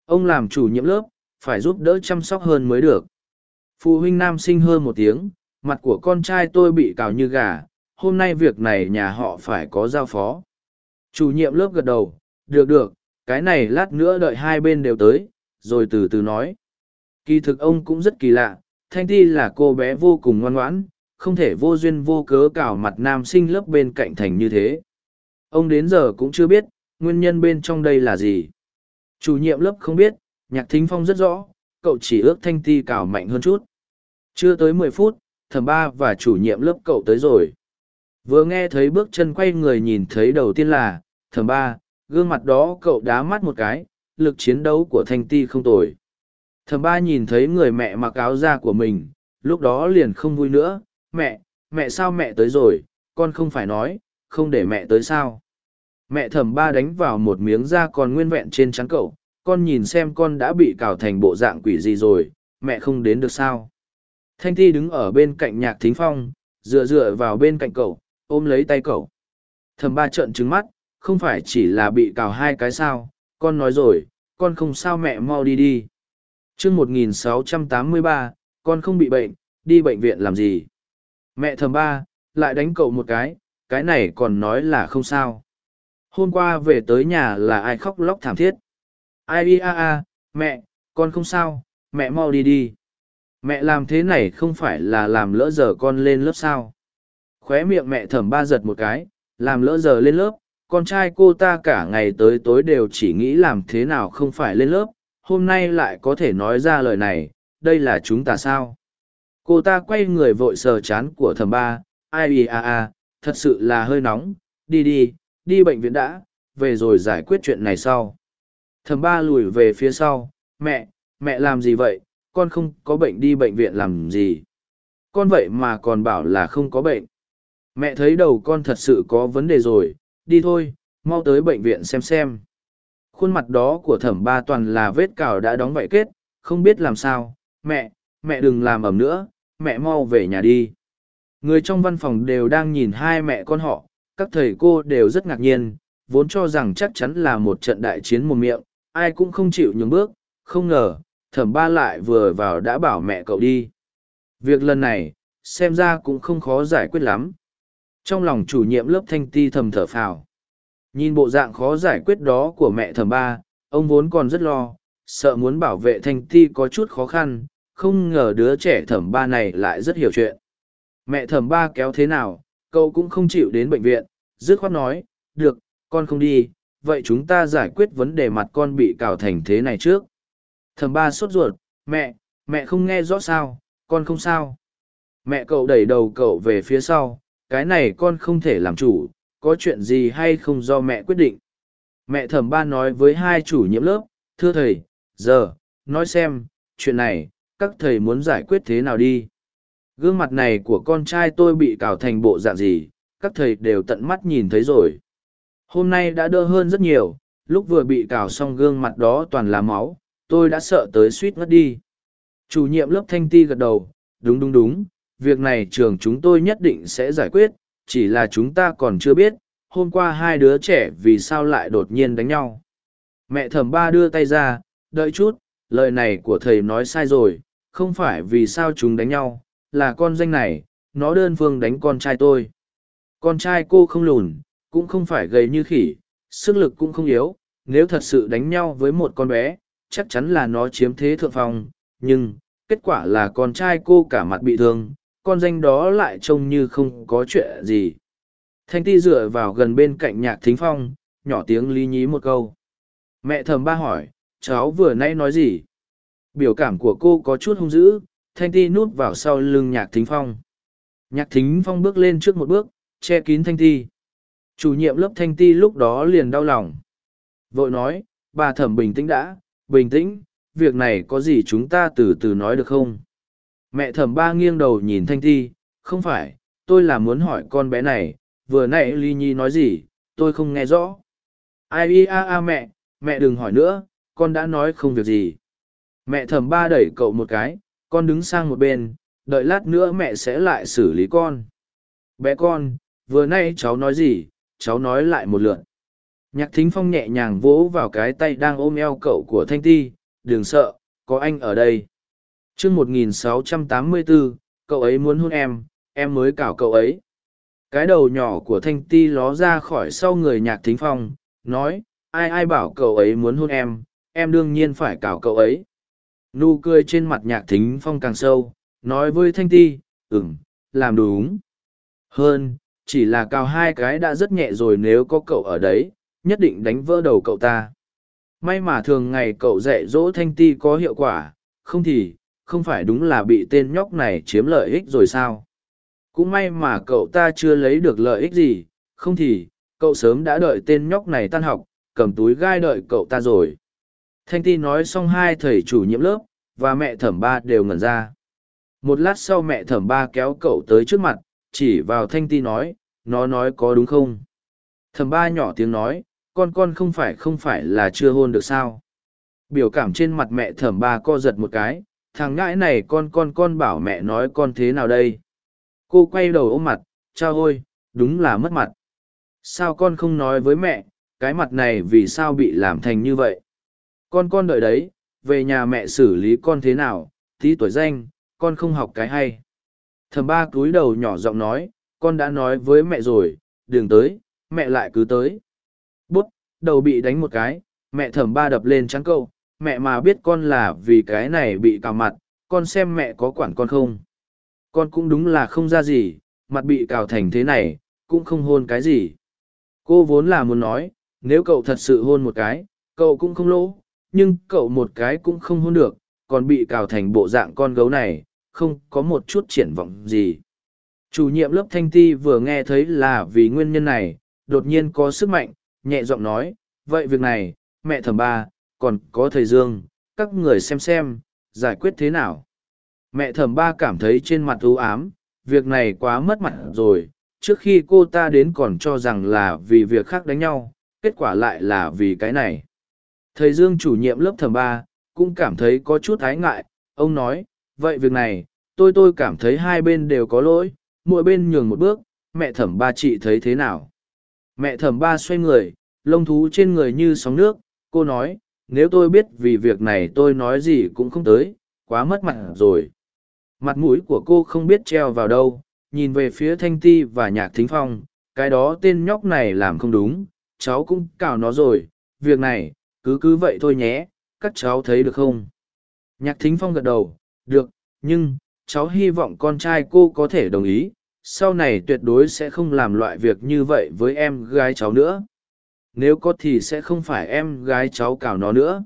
Ông làm chủ nhiệm lớp, phải giúp đỡ chăm sóc hơn mới được. Phụ huynh nam sinh hơn một tiếng, mặt của con trai tôi bị cào như gà, hôm nay việc này nhà họ phải có giao phó. Chủ nhiệm lớp gật đầu, được được, cái này lát nữa đợi hai bên đều tới, rồi từ từ nói. Kỳ thực ông cũng rất kỳ lạ, Thanh Ti là cô bé vô cùng ngoan ngoãn, không thể vô duyên vô cớ cào mặt nam sinh lớp bên cạnh thành như thế. Ông đến giờ cũng chưa biết, nguyên nhân bên trong đây là gì. Chủ nhiệm lớp không biết, nhạc thính phong rất rõ, cậu chỉ ước Thanh Ti cào mạnh hơn chút. Chưa tới mười phút, thẩm ba và chủ nhiệm lớp cậu tới rồi. Vừa nghe thấy bước chân quay người nhìn thấy đầu tiên là, thẩm ba, gương mặt đó cậu đá mắt một cái, lực chiến đấu của thanh ti không tồi. Thẩm ba nhìn thấy người mẹ mặc áo da của mình, lúc đó liền không vui nữa, mẹ, mẹ sao mẹ tới rồi, con không phải nói, không để mẹ tới sao. Mẹ thẩm ba đánh vào một miếng da còn nguyên vẹn trên trắng cậu, con nhìn xem con đã bị cào thành bộ dạng quỷ gì rồi, mẹ không đến được sao. Thanh Ti đứng ở bên cạnh nhạc thính phong, dựa dựa vào bên cạnh cậu, ôm lấy tay cậu. Thẩm ba trợn trứng mắt, không phải chỉ là bị cào hai cái sao, con nói rồi, con không sao mẹ mau đi đi. chương 1683, con không bị bệnh, đi bệnh viện làm gì? Mẹ thầm ba, lại đánh cậu một cái, cái này còn nói là không sao. Hôm qua về tới nhà là ai khóc lóc thảm thiết. Ai a a, mẹ, con không sao, mẹ mau đi đi. Mẹ làm thế này không phải là làm lỡ giờ con lên lớp sao. Khóe miệng mẹ thầm ba giật một cái, làm lỡ giờ lên lớp, con trai cô ta cả ngày tới tối đều chỉ nghĩ làm thế nào không phải lên lớp, hôm nay lại có thể nói ra lời này, đây là chúng ta sao? Cô ta quay người vội sờ chán của thầm ba, ai ì a a thật sự là hơi nóng, đi đi, đi bệnh viện đã, về rồi giải quyết chuyện này sau. Thầm ba lùi về phía sau, mẹ, mẹ làm gì vậy, con không có bệnh đi bệnh viện làm gì. Con vậy mà còn bảo là không có bệnh. Mẹ thấy đầu con thật sự có vấn đề rồi, đi thôi, mau tới bệnh viện xem xem. Khuôn mặt đó của thẩm ba toàn là vết cào đã đóng vậy kết, không biết làm sao, mẹ, mẹ đừng làm ẩm nữa, mẹ mau về nhà đi. Người trong văn phòng đều đang nhìn hai mẹ con họ, các thầy cô đều rất ngạc nhiên, vốn cho rằng chắc chắn là một trận đại chiến một miệng, ai cũng không chịu nhường bước, không ngờ, thẩm ba lại vừa vào đã bảo mẹ cậu đi. Việc lần này, xem ra cũng không khó giải quyết lắm. Trong lòng chủ nhiệm lớp thanh ti thầm thở phào. Nhìn bộ dạng khó giải quyết đó của mẹ thẩm ba, ông vốn còn rất lo, sợ muốn bảo vệ thanh ti có chút khó khăn, không ngờ đứa trẻ thẩm ba này lại rất hiểu chuyện. Mẹ thẩm ba kéo thế nào, cậu cũng không chịu đến bệnh viện, dứt khoát nói, được, con không đi, vậy chúng ta giải quyết vấn đề mặt con bị cào thành thế này trước. thầm ba sốt ruột, mẹ, mẹ không nghe rõ sao, con không sao. Mẹ cậu đẩy đầu cậu về phía sau, cái này con không thể làm chủ, có chuyện gì hay không do mẹ quyết định. Mẹ thẩm ba nói với hai chủ nhiệm lớp, thưa thầy, giờ, nói xem, chuyện này, các thầy muốn giải quyết thế nào đi. Gương mặt này của con trai tôi bị cào thành bộ dạng gì, các thầy đều tận mắt nhìn thấy rồi. Hôm nay đã đỡ hơn rất nhiều, lúc vừa bị cào xong gương mặt đó toàn là máu, tôi đã sợ tới suýt ngất đi. Chủ nhiệm lớp thanh ti gật đầu, đúng đúng đúng, việc này trường chúng tôi nhất định sẽ giải quyết, chỉ là chúng ta còn chưa biết, hôm qua hai đứa trẻ vì sao lại đột nhiên đánh nhau. Mẹ thẩm ba đưa tay ra, đợi chút, lời này của thầy nói sai rồi, không phải vì sao chúng đánh nhau, là con danh này, nó đơn phương đánh con trai tôi. Con trai cô không lùn, cũng không phải gầy như khỉ, sức lực cũng không yếu, nếu thật sự đánh nhau với một con bé, chắc chắn là nó chiếm thế thượng phong, nhưng, kết quả là con trai cô cả mặt bị thương, con danh đó lại trông như không có chuyện gì. Thanh ti dựa vào gần bên cạnh nhạc thính phong, nhỏ tiếng lý nhí một câu. Mẹ thầm ba hỏi, cháu vừa nãy nói gì? Biểu cảm của cô có chút hung dữ, thanh ti núp vào sau lưng nhạc thính phong. Nhạc thính phong bước lên trước một bước, che kín thanh ti. Chủ nhiệm lớp thanh ti lúc đó liền đau lòng. Vội nói, bà thẩm bình tĩnh đã, bình tĩnh, việc này có gì chúng ta từ từ nói được không? Mẹ thẩm ba nghiêng đầu nhìn thanh ti, không phải, tôi là muốn hỏi con bé này, vừa nãy ly nhi nói gì, tôi không nghe rõ. Ai a a mẹ, mẹ đừng hỏi nữa, con đã nói không việc gì. Mẹ thẩm ba đẩy cậu một cái, con đứng sang một bên, đợi lát nữa mẹ sẽ lại xử lý con. Bé con, vừa nay cháu nói gì, cháu nói lại một lượt. Nhạc thính phong nhẹ nhàng vỗ vào cái tay đang ôm eo cậu của Thanh Ti, đừng sợ, có anh ở đây. chương 1684, cậu ấy muốn hôn em, em mới cào cậu ấy. Cái đầu nhỏ của Thanh Ti ló ra khỏi sau người nhạc thính phong, nói, ai ai bảo cậu ấy muốn hôn em, em đương nhiên phải cào cậu ấy. Nụ cười trên mặt nhạc thính phong càng sâu, nói với Thanh Ti, ừm, làm đúng. Hơn, chỉ là cào hai cái đã rất nhẹ rồi nếu có cậu ở đấy, nhất định đánh vỡ đầu cậu ta. May mà thường ngày cậu dạy dỗ Thanh Ti có hiệu quả, không thì, không phải đúng là bị tên nhóc này chiếm lợi ích rồi sao? Cũng may mà cậu ta chưa lấy được lợi ích gì, không thì, cậu sớm đã đợi tên nhóc này tan học, cầm túi gai đợi cậu ta rồi. Thanh ti nói xong hai thầy chủ nhiệm lớp, và mẹ thẩm ba đều ngẩn ra. Một lát sau mẹ thẩm ba kéo cậu tới trước mặt, chỉ vào thanh ti nói, nó nói có đúng không? thầm ba nhỏ tiếng nói, con con không phải không phải là chưa hôn được sao? Biểu cảm trên mặt mẹ thẩm ba co giật một cái, thằng ngãi này con con con bảo mẹ nói con thế nào đây? Cô quay đầu ôm mặt, cha ôi, đúng là mất mặt. Sao con không nói với mẹ, cái mặt này vì sao bị làm thành như vậy? Con con đợi đấy, về nhà mẹ xử lý con thế nào, tí tuổi danh, con không học cái hay. Thầm ba cúi đầu nhỏ giọng nói, con đã nói với mẹ rồi, đừng tới, mẹ lại cứ tới. Bút, đầu bị đánh một cái, mẹ thầm ba đập lên trắng câu, mẹ mà biết con là vì cái này bị cào mặt, con xem mẹ có quản con không. Con cũng đúng là không ra gì, mặt bị cào thành thế này, cũng không hôn cái gì. Cô vốn là muốn nói, nếu cậu thật sự hôn một cái, cậu cũng không lỗ, nhưng cậu một cái cũng không hôn được, còn bị cào thành bộ dạng con gấu này, không có một chút triển vọng gì. Chủ nhiệm lớp thanh ti vừa nghe thấy là vì nguyên nhân này, đột nhiên có sức mạnh, nhẹ giọng nói, vậy việc này, mẹ thầm ba, còn có thầy Dương, các người xem xem, giải quyết thế nào. Mẹ thầm ba cảm thấy trên mặt ưu ám, việc này quá mất mặt rồi, trước khi cô ta đến còn cho rằng là vì việc khác đánh nhau, kết quả lại là vì cái này. Thầy Dương chủ nhiệm lớp thầm ba, cũng cảm thấy có chút ái ngại, ông nói, vậy việc này, tôi tôi cảm thấy hai bên đều có lỗi, mỗi bên nhường một bước, mẹ thẩm ba chị thấy thế nào? Mẹ thẩm ba xoay người, lông thú trên người như sóng nước, cô nói, nếu tôi biết vì việc này tôi nói gì cũng không tới, quá mất mặt rồi. Mặt mũi của cô không biết treo vào đâu, nhìn về phía Thanh Ti và Nhạc Thính Phong, cái đó tên nhóc này làm không đúng, cháu cũng cào nó rồi, việc này, cứ cứ vậy thôi nhé, các cháu thấy được không? Nhạc Thính Phong gật đầu, được, nhưng, cháu hy vọng con trai cô có thể đồng ý, sau này tuyệt đối sẽ không làm loại việc như vậy với em gái cháu nữa. Nếu có thì sẽ không phải em gái cháu cào nó nữa.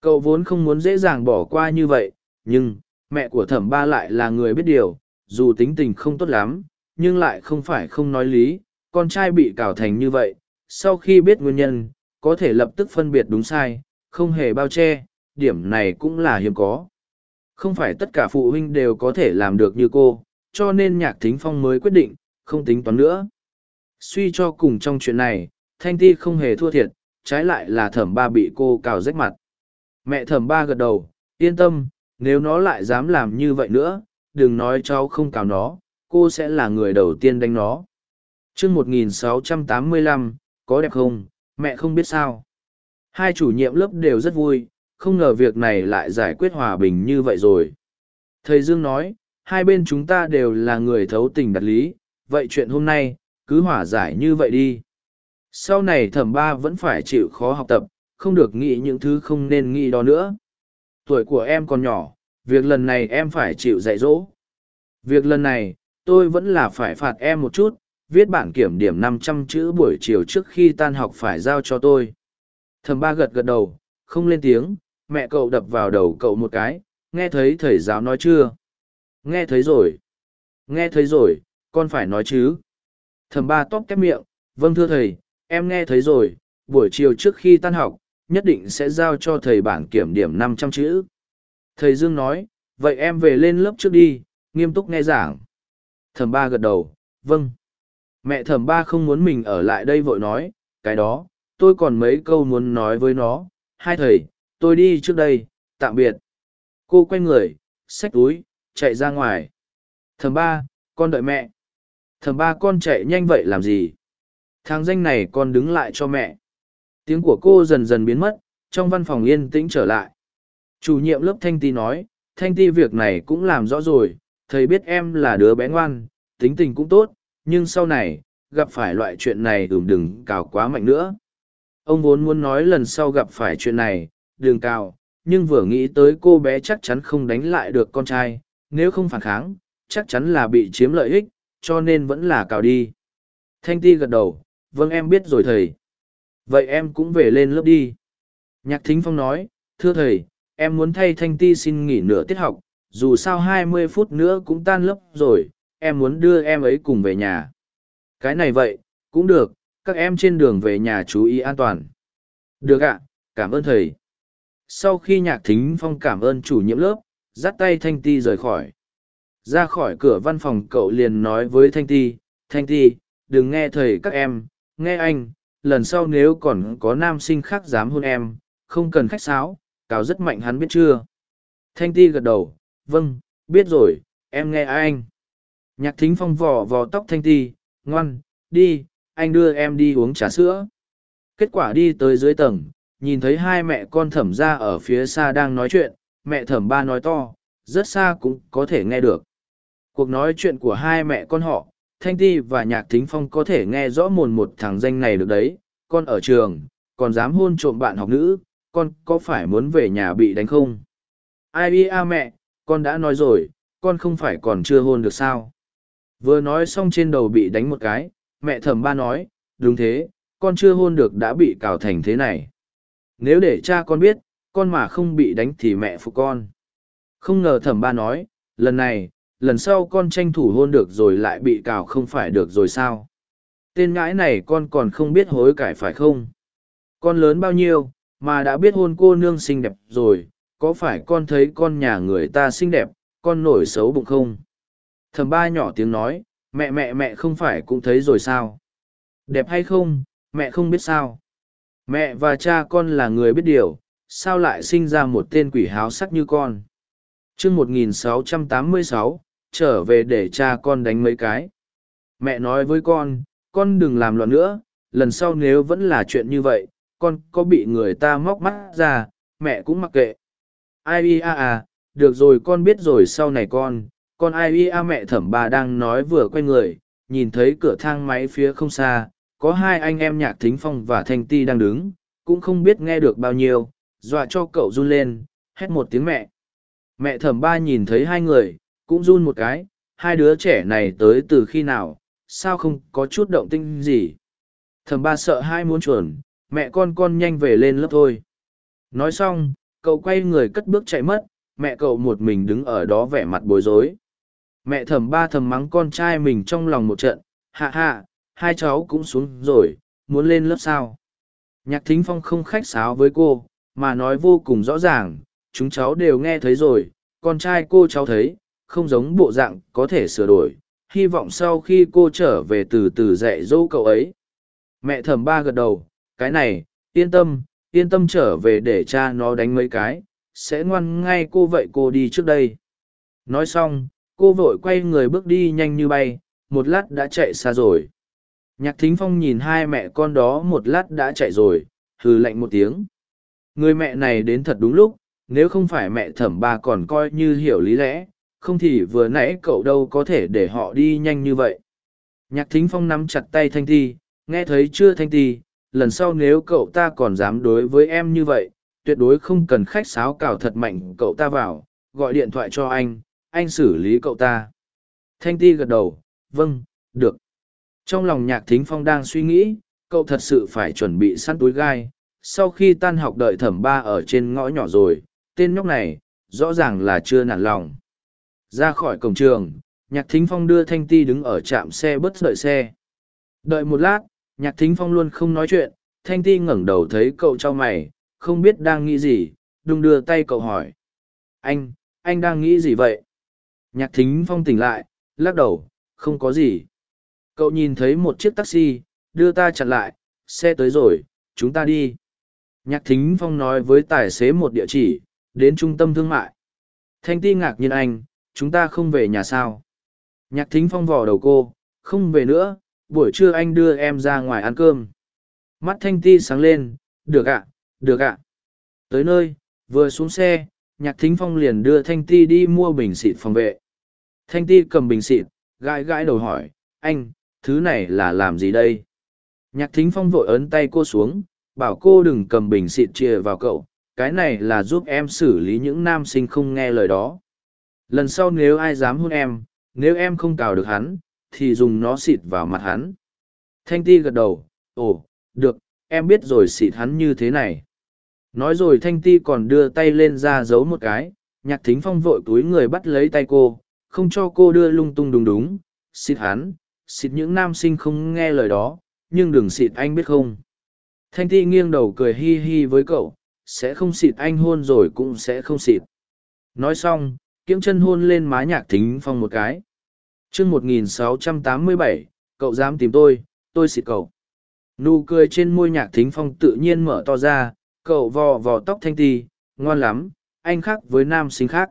Cậu vốn không muốn dễ dàng bỏ qua như vậy nhưng mẹ của thẩm ba lại là người biết điều dù tính tình không tốt lắm nhưng lại không phải không nói lý con trai bị cào thành như vậy sau khi biết nguyên nhân có thể lập tức phân biệt đúng sai không hề bao che điểm này cũng là hiếm có không phải tất cả phụ huynh đều có thể làm được như cô cho nên nhạc thính phong mới quyết định không tính toán nữa. Suy cho cùng trong chuyện này thanh ti không hề thua thiệt trái lại là thẩm ba bị cô cào rách mặt. Mẹ thẩm ba gật đầu yên tâm nếu nó lại dám làm như vậy nữa đừng nói cháu không cào nó cô sẽ là người đầu tiên đánh nó. Trước 1685, có đẹp không? Mẹ không biết sao. Hai chủ nhiệm lớp đều rất vui không ngờ việc này lại giải quyết hòa bình như vậy rồi. Thầy dương nói, hai bên chúng ta đều là người thấu tình đặt lý, vậy chuyện hôm nay, cứ hỏa giải như vậy đi. Sau này thẩm ba vẫn phải chịu khó học tập, không được nghĩ những thứ không nên nghĩ đó nữa. Tuổi của em còn nhỏ, việc lần này em phải chịu dạy dỗ. Việc lần này, tôi vẫn là phải phạt em một chút, viết bản kiểm điểm năm trăm chữ buổi chiều trước khi tan học phải giao cho tôi. Thẩm ba gật gật đầu, không lên tiếng mẹ cậu đập vào đầu cậu một cái, nghe thấy thầy giáo nói chưa? Nghe thấy rồi. Nghe thấy rồi, con phải nói chứ. Thẩm ba tóp kép miệng vâng thưa thầy, em nghe thấy rồi, buổi chiều trước khi tan học, nhất định sẽ giao cho thầy bản kiểm điểm năm trăm chữ. Thầy dương nói, vậy em về lên lớp trước đi, nghiêm túc nghe giảng. Thẩm ba gật đầu vâng. Mẹ thẩm ba không muốn mình ở lại đây vội nói, cái đó, tôi còn mấy câu muốn nói với nó. Hai thầy tôi đi trước đây, tạm biệt. Cô quay người, xách túi, chạy ra ngoài. Thẩm ba, con đợi mẹ. Thẩm ba con chạy nhanh vậy làm gì? Thang danh này con đứng lại cho mẹ. Tiếng của cô dần dần biến mất, trong văn phòng yên tĩnh trở lại. Chủ nhiệm lớp thanh ti nói, thanh ti việc này cũng làm rõ rồi, thầy biết em là đứa bé ngoan, tính tình cũng tốt, nhưng sau này, gặp phải loại chuyện này ừm đừng cào quá mạnh nữa. Ông vốn muốn nói lần sau gặp phải chuyện này đường cào nhưng vừa nghĩ tới cô bé chắc chắn không đánh lại được con trai nếu không phản kháng chắc chắn là bị chiếm lợi ích cho nên vẫn là cào đi thanh ti gật đầu vâng em biết rồi thầy vậy em cũng về lên lớp đi nhạc thính phong nói thưa thầy em muốn thay thanh ti xin nghỉ nửa tiết học dù sao hai mươi phút nữa cũng tan lớp rồi, em muốn đưa em ấy cùng về nhà. Cái này vậy, cũng được, các em trên đường về nhà chú ý an toàn. Được ạ, cảm ơn thầy. Sau khi nhạc thính phong cảm ơn chủ nhiệm lớp, dắt tay Thanh Ti rời khỏi. Ra khỏi cửa văn phòng cậu liền nói với Thanh Ti, Thanh Ti, đừng nghe thầy các em, nghe anh, lần sau nếu còn có nam sinh khác dám hôn em, không cần khách sáo, cáo rất mạnh hắn biết chưa. Thanh Ti gật đầu, vâng, biết rồi, em nghe anh. Nhạc thính phong vò vò tóc Thanh Ti, ngoan, đi, anh đưa em đi uống trà sữa. Kết quả đi tới dưới tầng, nhìn thấy hai mẹ con thẩm ra ở phía xa đang nói chuyện, mẹ thẩm ba nói to, rất xa cũng có thể nghe được. Cuộc nói chuyện của hai mẹ con họ, Thanh Ti và Nhạc Thính Phong có thể nghe rõ mồn một thằng danh này được đấy, con ở trường, còn dám hôn trộm bạn học nữ, con có phải muốn về nhà bị đánh không? Ai a mẹ, con đã nói rồi, con không phải còn chưa hôn được sao? Vừa nói xong trên đầu bị đánh một cái, mẹ thẩm ba nói, đúng thế, con chưa hôn được đã bị cào thành thế này. Nếu để cha con biết, con mà không bị đánh thì mẹ phụ con. Không ngờ thẩm ba nói, lần này, lần sau con tranh thủ hôn được rồi lại bị cào không phải được rồi sao? Tên ngãi này con còn không biết hối cải phải không? Con lớn bao nhiêu, mà đã biết hôn cô nương xinh đẹp rồi, có phải con thấy con nhà người ta xinh đẹp, con nổi xấu bụng không? Thầm ba nhỏ tiếng nói, mẹ mẹ mẹ không phải cũng thấy rồi sao? Đẹp hay không, mẹ không biết sao? Mẹ và cha con là người biết điều, sao lại sinh ra một tên quỷ háo sắc như con? chương 1686, trở về để cha con đánh mấy cái. Mẹ nói với con, con đừng làm loạn nữa, lần sau nếu vẫn là chuyện như vậy, con có bị người ta móc mắt ra, mẹ cũng mặc kệ. Ai ia à, được rồi con biết rồi sau này con, con ai ia mẹ thẩm bà đang nói vừa quay người, nhìn thấy cửa thang máy phía không xa, có hai anh em nhạc thính phong và thanh ti đang đứng, cũng không biết nghe được bao nhiêu, dọa cho cậu run lên, hét một tiếng mẹ. Mẹ thẩm ba nhìn thấy hai người, cũng run một cái, hai đứa trẻ này tới từ khi nào, sao không có chút động tinh gì. Thẩm ba sợ hai muốn chuồn, mẹ con con nhanh về lên lớp thôi. Nói xong, cậu quay người cất bước chạy mất, mẹ cậu một mình đứng ở đó vẻ mặt bối rối. Mẹ thẩm ba thầm mắng con trai mình trong lòng một trận, hạ hạ, hai cháu cũng xuống rồi, muốn lên lớp sao. Nhạc thính phong không khách sáo với cô, mà nói vô cùng rõ ràng, chúng cháu đều nghe thấy rồi, con trai cô cháu thấy, không giống bộ dạng có thể sửa đổi, hy vọng sau khi cô trở về từ từ dạy dỗ cậu ấy. Mẹ thẩm ba gật đầu, cái này, yên tâm, yên tâm trở về để cha nó đánh mấy cái, sẽ ngoan ngay cô vậy cô đi trước đây. Nói xong, cô vội quay người bước đi nhanh như bay, một lát đã chạy xa rồi. Nhạc thính phong nhìn hai mẹ con đó một lát đã chạy rồi, hừ lạnh một tiếng. Người mẹ này đến thật đúng lúc, nếu không phải mẹ thẩm ba còn coi như hiểu lý lẽ, không thì vừa nãy cậu đâu có thể để họ đi nhanh như vậy. Nhạc thính phong nắm chặt tay Thanh Ti, nghe thấy chưa Thanh Ti, lần sau nếu cậu ta còn dám đối với em như vậy, tuyệt đối không cần khách sáo cào thật mạnh cậu ta vào, gọi điện thoại cho anh, anh xử lý cậu ta. Thanh Ti gật đầu, vâng, được. Trong lòng nhạc thính phong đang suy nghĩ, cậu thật sự phải chuẩn bị săn túi gai, sau khi tan học đợi thẩm ba ở trên ngõ nhỏ rồi, tên nhóc này, rõ ràng là chưa nản lòng. Ra khỏi cổng trường, nhạc thính phong đưa thanh ti đứng ở trạm xe bớt đợi xe. Đợi một lát, nhạc thính phong luôn không nói chuyện, thanh ti ngẩng đầu thấy cậu trao mày, không biết đang nghĩ gì, đung đưa tay cậu hỏi. Anh, anh đang nghĩ gì vậy? Nhạc thính phong tỉnh lại, lắc đầu, không có gì. Cậu nhìn thấy một chiếc taxi, đưa ta chặn lại, xe tới rồi, chúng ta đi. Nhạc thính phong nói với tài xế một địa chỉ, đến trung tâm thương mại. Thanh ti ngạc nhiên anh, chúng ta không về nhà sao. Nhạc thính phong vò đầu cô, không về nữa, buổi trưa anh đưa em ra ngoài ăn cơm. Mắt thanh ti sáng lên, được ạ, được ạ. Tới nơi, vừa xuống xe, nhạc thính phong liền đưa thanh ti đi mua bình xịt phòng vệ. Thanh ti cầm bình xịt, gãi gãi đầu hỏi, anh, thứ này là làm gì đây? Nhạc thính phong vội ấn tay cô xuống, bảo cô đừng cầm bình xịt chìa vào cậu, cái này là giúp em xử lý những nam sinh không nghe lời đó. Lần sau nếu ai dám hôn em, nếu em không cào được hắn, thì dùng nó xịt vào mặt hắn. Thanh ti gật đầu, ồ, được, em biết rồi xịt hắn như thế này. Nói rồi Thanh ti còn đưa tay lên ra giấu một cái, nhạc thính phong vội túi người bắt lấy tay cô không cho cô đưa lung tung đúng đúng xịt hắn xịt những nam sinh không nghe lời đó, nhưng đừng xịt anh biết không. Thanh ti nghiêng đầu cười hi hi với cậu, sẽ không xịt anh hôn rồi cũng sẽ không xịt. Nói xong, kiễng chân hôn lên má nhạc thính phong một cái. Chương một nghìn sáu trăm tám mươi bảy, cậu dám tìm tôi tôi xịt cậu. Nụ cười trên môi nhạc thính phong tự nhiên mở to ra, cậu vò vò tóc thanh ti, ngoan lắm, anh khác với nam sinh khác.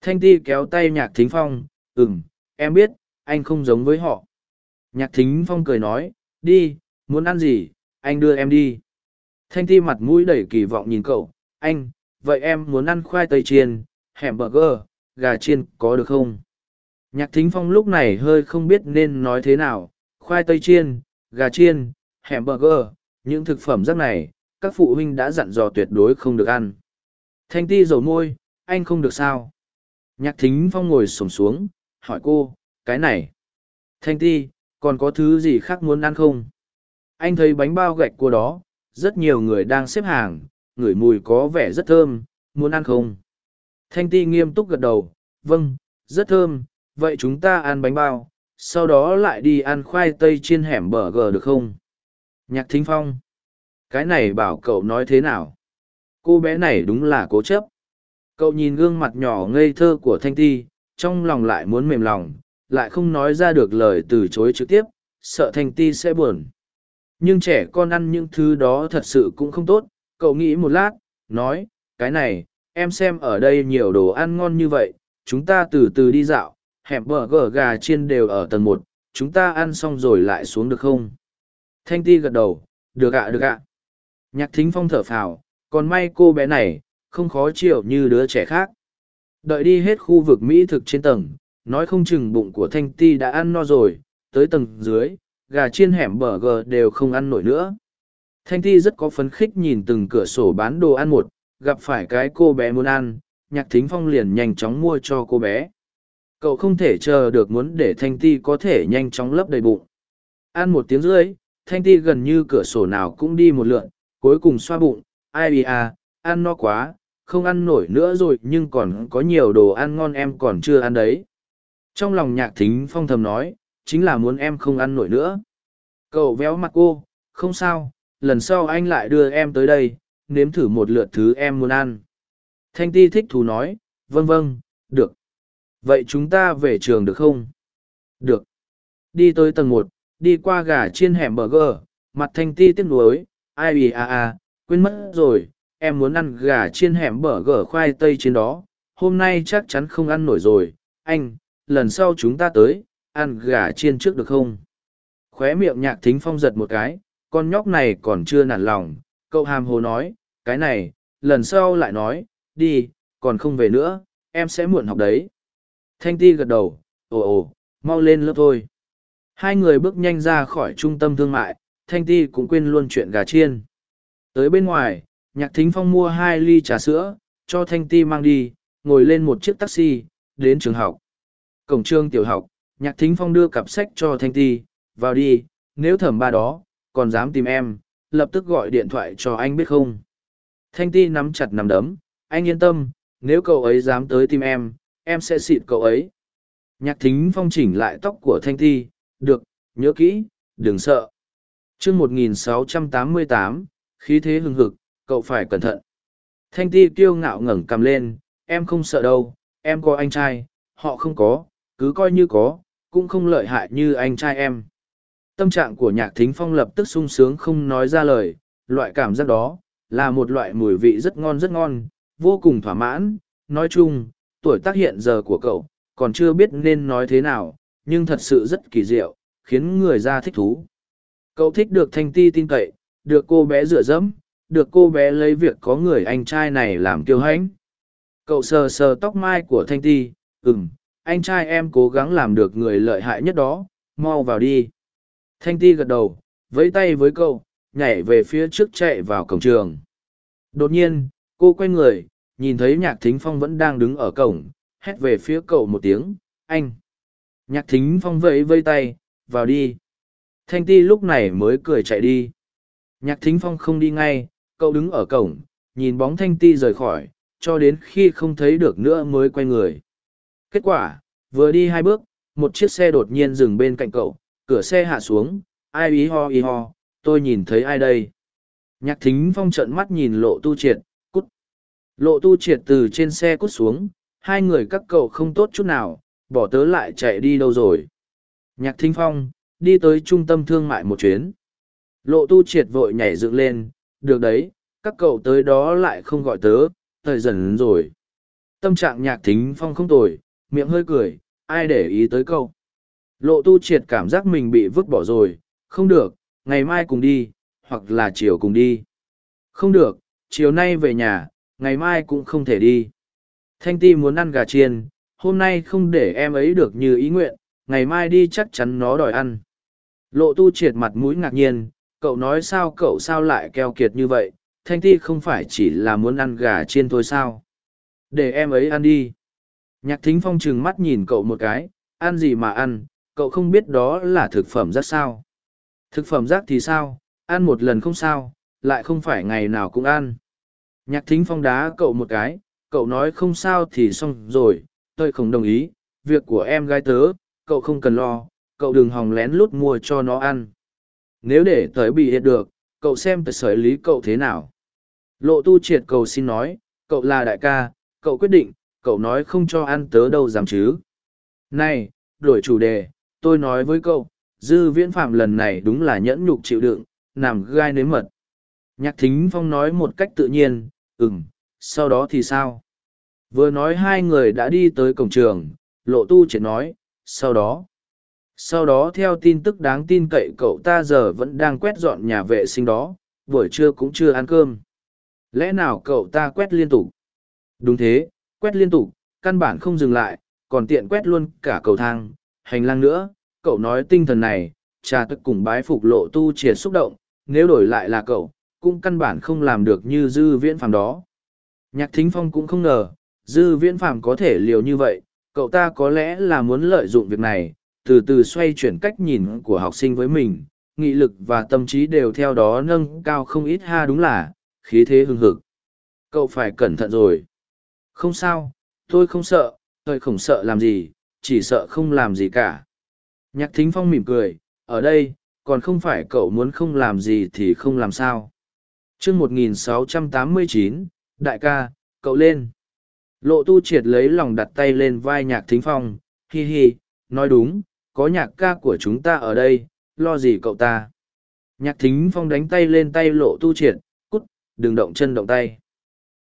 Thanh ti kéo tay nhạc thính phong, ừm, em biết, anh không giống với họ nhạc thính phong cười nói đi muốn ăn gì anh đưa em đi. Thanh ti mặt mũi đầy kỳ vọng nhìn cậu anh vậy em muốn ăn khoai tây chiên hẻm burger, gà chiên có được không? Nhạc thính phong lúc này hơi không biết nên nói thế nào khoai tây chiên gà chiên hẻm burger, những thực phẩm rác này các phụ huynh đã dặn dò tuyệt đối không được ăn. Thanh ti dầu môi anh không được sao? Nhạc thính phong ngồi sổm xuống hỏi cô cái này? Thanh ti còn có thứ gì khác muốn ăn không? Anh thấy bánh bao gạch cua đó, rất nhiều người đang xếp hàng ngửi mùi có vẻ rất thơm, muốn ăn không? Thanh ti nghiêm túc gật đầu vâng rất thơm, vậy chúng ta ăn bánh bao, sau đó lại đi ăn khoai tây trên hẻm bờ gờ được không? Nhạc thính phong, cái này bảo cậu nói thế nào? Cô bé này đúng là cố chấp. Cậu nhìn gương mặt nhỏ ngây thơ của thanh ti, trong lòng lại muốn mềm lòng lại không nói ra được lời từ chối trực tiếp, sợ thanh ti sẽ buồn. Nhưng trẻ con ăn những thứ đó thật sự cũng không tốt, cậu nghĩ một lát, nói, cái này, em xem ở đây nhiều đồ ăn ngon như vậy, chúng ta từ từ đi dạo, hẻm bờ gờ gà chiên đều ở tầng một, chúng ta ăn xong rồi lại xuống được không? Thanh ti gật đầu, được ạ được ạ. Nhạc thính phong thở phào, còn may cô bé này không khó chịu như đứa trẻ khác. Đợi đi hết khu vực mỹ thực trên tầng nói không chừng bụng của thanh ti đã ăn no rồi, tới tầng dưới, gà chiên hẻm bờ gờ đều không ăn nổi nữa. Thanh ti rất có phấn khích nhìn từng cửa sổ bán đồ ăn một, gặp phải cái cô bé muốn ăn, nhạc thính phong liền nhanh chóng mua cho cô bé. Cậu không thể chờ được muốn để thanh ti có thể nhanh chóng lấp đầy bụng. Ăn một tiếng rưỡi, thanh ti gần như cửa sổ nào cũng đi một lượn, cuối cùng xoa bụng, ai bì à ăn no quá, không ăn nổi nữa rồi, nhưng còn có nhiều đồ ăn ngon em còn chưa ăn đấy trong lòng nhạc thính phong thầm nói, chính là muốn em không ăn nổi nữa. Cậu véo mặt cô, không sao, lần sau anh lại đưa em tới đây, nếm thử một lượt thứ em muốn ăn. Thanh ti thích thú nói vâng vâng được. Vậy chúng ta về trường được không? Được. Đi tới tầng một, đi qua gà chiên hẻm bờ gờ, mặt thanh ti tiếc nuối, ai bì à à quên mất rồi, em muốn ăn gà chiên hẻm bờ gờ khoai tây trên đó, hôm nay chắc chắn không ăn nổi rồi, anh lần sau chúng ta tới, ăn gà chiên trước được không? Khóe miệng nhạc thính phong giật một cái, con nhóc này còn chưa nản lòng, cậu hàm hồ nói, cái này, lần sau lại nói, đi, còn không về nữa, em sẽ muộn học đấy. Thanh ti gật đầu, ồ ồ, mau lên lớp thôi. Hai người bước nhanh ra khỏi trung tâm thương mại, thanh ti cũng quên luôn chuyện gà chiên. Tới bên ngoài, nhạc thính phong mua hai ly trà sữa, cho thanh ti mang đi, ngồi lên một chiếc taxi, đến trường học cổng trường tiểu học, nhạc thính phong đưa cặp sách cho thanh ti, vào đi, nếu thẩm ba đó, còn dám tìm em, lập tức gọi điện thoại cho anh biết không? Thanh ti nắm chặt nắm đấm, anh yên tâm, nếu cậu ấy dám tới tìm em em sẽ xịt cậu ấy. Nhạc thính phong chỉnh lại tóc của thanh ti, được, nhớ kỹ, đừng sợ. Trước một nghìn sáu trăm tám mươi tám, khí thế hừng hực, cậu phải cẩn thận. Thanh ti kiêu ngạo ngẩng cằm lên, em không sợ đâu, em có anh trai, họ không có cứ coi như có, cũng không lợi hại như anh trai em. Tâm trạng của nhạc thính phong lập tức sung sướng không nói ra lời, loại cảm giác đó là một loại mùi vị rất ngon rất ngon, vô cùng thỏa mãn. Nói chung, tuổi tác hiện giờ của cậu còn chưa biết nên nói thế nào, nhưng thật sự rất kỳ diệu, khiến người ra thích thú. Cậu thích được thanh ti tin cậy, được cô bé dựa dẫm, được cô bé lấy việc có người anh trai này làm kiêu hãnh. Cậu sờ sờ tóc mai của thanh ti, ừm anh trai em cố gắng làm được người lợi hại nhất đó, mau vào đi. Thanh ti gật đầu, vẫy tay với cậu, nhảy về phía trước chạy vào cổng trường. Đột nhiên, cô quay người, nhìn thấy nhạc thính phong vẫn đang đứng ở cổng, hét về phía cậu một tiếng, anh! Nhạc thính phong vẫy vây tay, vào đi. Thanh ti lúc này mới cười chạy đi. Nhạc thính phong không đi ngay, cậu đứng ở cổng, nhìn bóng thanh ti rời khỏi, cho đến khi không thấy được nữa mới quay người. Kết quả, vừa đi hai bước, một chiếc xe đột nhiên dừng bên cạnh cậu, cửa xe hạ xuống, ai ý ho ý ho, tôi nhìn thấy ai đây? Nhạc thính phong trận mắt nhìn lộ tu triệt, cút. Lộ tu triệt từ trên xe cút xuống, hai người các cậu không tốt chút nào, bỏ tớ lại chạy đi đâu rồi. Nhạc thính phong, đi tới trung tâm thương mại một chuyến. Lộ tu triệt vội nhảy dựng lên, được đấy, các cậu tới đó lại không gọi tớ, thời dần rồi. Tâm trạng nhạc thính phong không tồi, miệng hơi cười, ai để ý tới câu. Lộ tu triệt cảm giác mình bị vứt bỏ rồi, không được, ngày mai cùng đi, hoặc là chiều cùng đi. Không được, chiều nay về nhà, ngày mai cũng không thể đi. Thanh ti muốn ăn gà chiên, hôm nay không để em ấy được như ý nguyện, ngày mai đi chắc chắn nó đòi ăn. Lộ tu triệt mặt mũi ngạc nhiên, cậu nói sao cậu sao lại keo kiệt như vậy, thanh ti không phải chỉ là muốn ăn gà chiên thôi sao. Để em ấy ăn đi. Nhạc thính phong trừng mắt nhìn cậu một cái, ăn gì mà ăn, cậu không biết đó là thực phẩm rác sao. Thực phẩm rác thì sao, ăn một lần không sao, lại không phải ngày nào cũng ăn. Nhạc thính phong đá cậu một cái, cậu nói không sao thì xong rồi, tôi không đồng ý, việc của em gái tớ, cậu không cần lo, cậu đừng hòng lén lút mua cho nó ăn. Nếu để tới bị hiện được, cậu xem tới xử lý cậu thế nào. Lộ tu triệt cầu xin nói, cậu là đại ca, cậu quyết định, cậu nói không cho ăn tớ đâu dám chứ. Này, đổi chủ đề, tôi nói với cậu, dư viễn phạm lần này đúng là nhẫn nhục chịu đựng, nằm gai nếm mật. Nhạc thính phong nói một cách tự nhiên, ừm, sau đó thì sao? Vừa nói hai người đã đi tới cổng trường, lộ tu triệt nói, sau đó. Sau đó theo tin tức đáng tin cậy cậu ta giờ vẫn đang quét dọn nhà vệ sinh đó, buổi trưa cũng chưa ăn cơm. Lẽ nào cậu ta quét liên tục? Đúng thế, quét liên tục, căn bản không dừng lại, còn tiện quét luôn cả cầu thang, hành lang nữa. Cậu nói tinh thần này, cha tức cùng bái phục lộ tu triệt xúc động, nếu đổi lại là cậu, cũng căn bản không làm được như dư viễn phàm đó. Nhạc thính phong cũng không ngờ, dư viễn phàm có thể liều như vậy, cậu ta có lẽ là muốn lợi dụng việc này, từ từ xoay chuyển cách nhìn của học sinh với mình, nghị lực và tâm trí đều theo đó nâng cao không ít ha đúng là, khí thế hưng hực. Cậu phải cẩn thận rồi. Không sao, tôi không sợ, tôi không sợ làm gì, chỉ sợ không làm gì cả. Nhạc thính phong mỉm cười, ở đây, còn không phải cậu muốn không làm gì thì không làm sao. chương 1689, đại ca, cậu lên. Lộ tu triệt lấy lòng đặt tay lên vai nhạc thính phong, hi hi, nói đúng, có nhạc ca của chúng ta ở đây, lo gì cậu ta. Nhạc thính phong đánh tay lên tay lộ tu triệt, cút, đừng động chân động tay.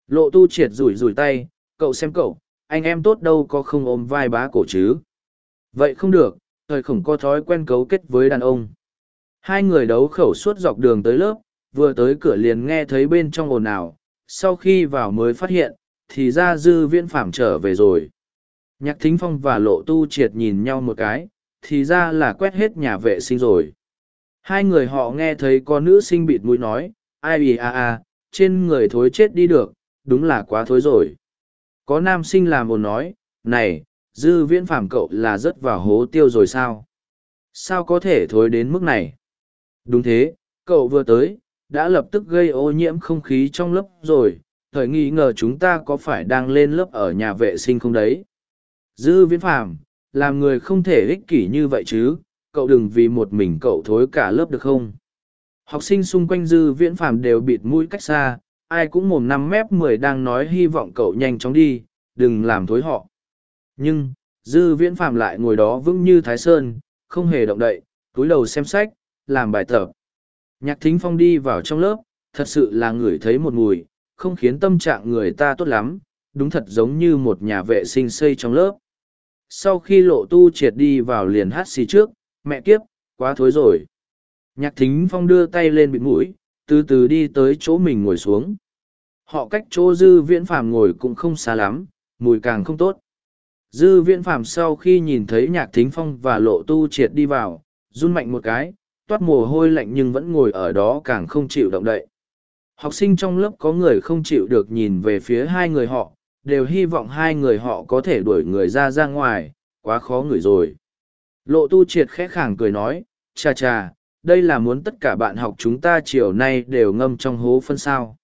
Lộ tu triệt rủi rủi tay, cậu xem cậu, anh em tốt đâu có không ôm vai bá cổ chứ. Vậy không được, thời khổng có thói quen cấu kết với đàn ông. Hai người đấu khẩu suốt dọc đường tới lớp, vừa tới cửa liền nghe thấy bên trong ồn ào, sau khi vào mới phát hiện, thì ra dư viễn phảm trở về rồi. Nhạc thính phong và lộ tu triệt nhìn nhau một cái, thì ra là quét hết nhà vệ sinh rồi. Hai người họ nghe thấy có nữ sinh bịt mũi nói, ai bì à à, trên người thối chết đi được, đúng là quá thối rồi. Có nam sinh làm ồn nói, này, dư viễn phàm cậu là rớt vào hố tiêu rồi sao? Sao có thể thối đến mức này? Đúng thế, cậu vừa tới, đã lập tức gây ô nhiễm không khí trong lớp rồi, thời nghi ngờ chúng ta có phải đang lên lớp ở nhà vệ sinh không đấy? Dư viễn phàm, làm người không thể ích kỷ như vậy chứ, cậu đừng vì một mình cậu thối cả lớp được không? Học sinh xung quanh dư viễn phàm đều bịt mũi cách xa, ai cũng mồm năm mép mười đang nói hy vọng cậu nhanh chóng đi, đừng làm thối họ. Nhưng, dư viễn Phạm lại ngồi đó vững như thái sơn, không hề động đậy, túi đầu xem sách, làm bài tập. Nhạc thính phong đi vào trong lớp, thật sự là ngửi thấy một mùi, không khiến tâm trạng người ta tốt lắm, đúng thật giống như một nhà vệ sinh xây trong lớp. Sau khi lộ tu triệt đi vào liền hát xì trước, mẹ kiếp, quá thối rồi. Nhạc thính phong đưa tay lên bịt mũi, từ từ đi tới chỗ mình ngồi xuống. Họ cách chỗ dư viễn phàm ngồi cũng không xa lắm, mùi càng không tốt. Dư viễn phàm sau khi nhìn thấy nhạc thính phong và lộ tu triệt đi vào, run mạnh một cái, toát mồ hôi lạnh nhưng vẫn ngồi ở đó càng không chịu động đậy. Học sinh trong lớp có người không chịu được nhìn về phía hai người họ, đều hy vọng hai người họ có thể đuổi người ra ra ngoài, quá khó ngửi rồi. Lộ tu triệt khẽ khàng cười nói, cha cha, đây là muốn tất cả bạn học chúng ta chiều nay đều ngâm trong hố phân sao.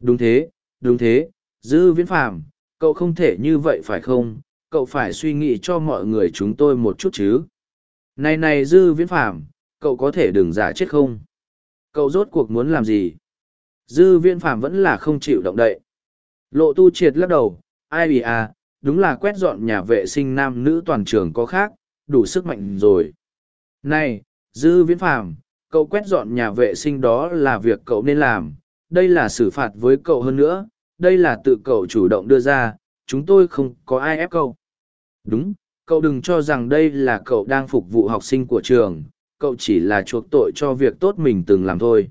Đúng thế, đúng thế, Dư viễn phàm, cậu không thể như vậy phải không? Cậu phải suy nghĩ cho mọi người chúng tôi một chút chứ. Này này dư viễn phàm, cậu có thể đừng giả chết không? Cậu rốt cuộc muốn làm gì? Dư viễn phàm vẫn là không chịu động đậy. Lộ tu triệt lắc đầu, ai bì à, đúng là quét dọn nhà vệ sinh nam nữ toàn trường có khác, đủ sức mạnh rồi. Này, dư viễn phàm, cậu quét dọn nhà vệ sinh đó là việc cậu nên làm, đây là xử phạt với cậu hơn nữa, đây là tự cậu chủ động đưa ra, chúng tôi không có ai ép cậu. Đúng, cậu đừng cho rằng đây là cậu đang phục vụ học sinh của trường, cậu chỉ là chuộc tội cho việc tốt mình từng làm thôi.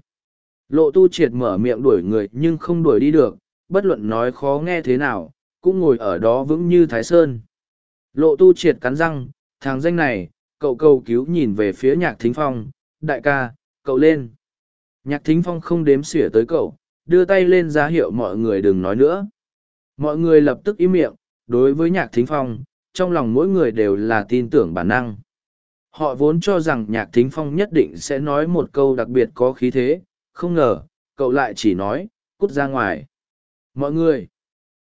Lộ tu triệt mở miệng đuổi người nhưng không đuổi đi được, bất luận nói khó nghe thế nào, cũng ngồi ở đó vững như Thái Sơn. Lộ tu triệt cắn răng, thằng danh này, cậu cầu cứu nhìn về phía nhạc thính phong, đại ca, cậu lên. Nhạc thính phong không đếm xỉa tới cậu, đưa tay lên ra hiệu mọi người đừng nói nữa. Mọi người lập tức im miệng, đối với nhạc thính phong, trong lòng mỗi người đều là tin tưởng bản năng. Họ vốn cho rằng nhạc thính phong nhất định sẽ nói một câu đặc biệt có khí thế, không ngờ, cậu lại chỉ nói, cút ra ngoài. Mọi người!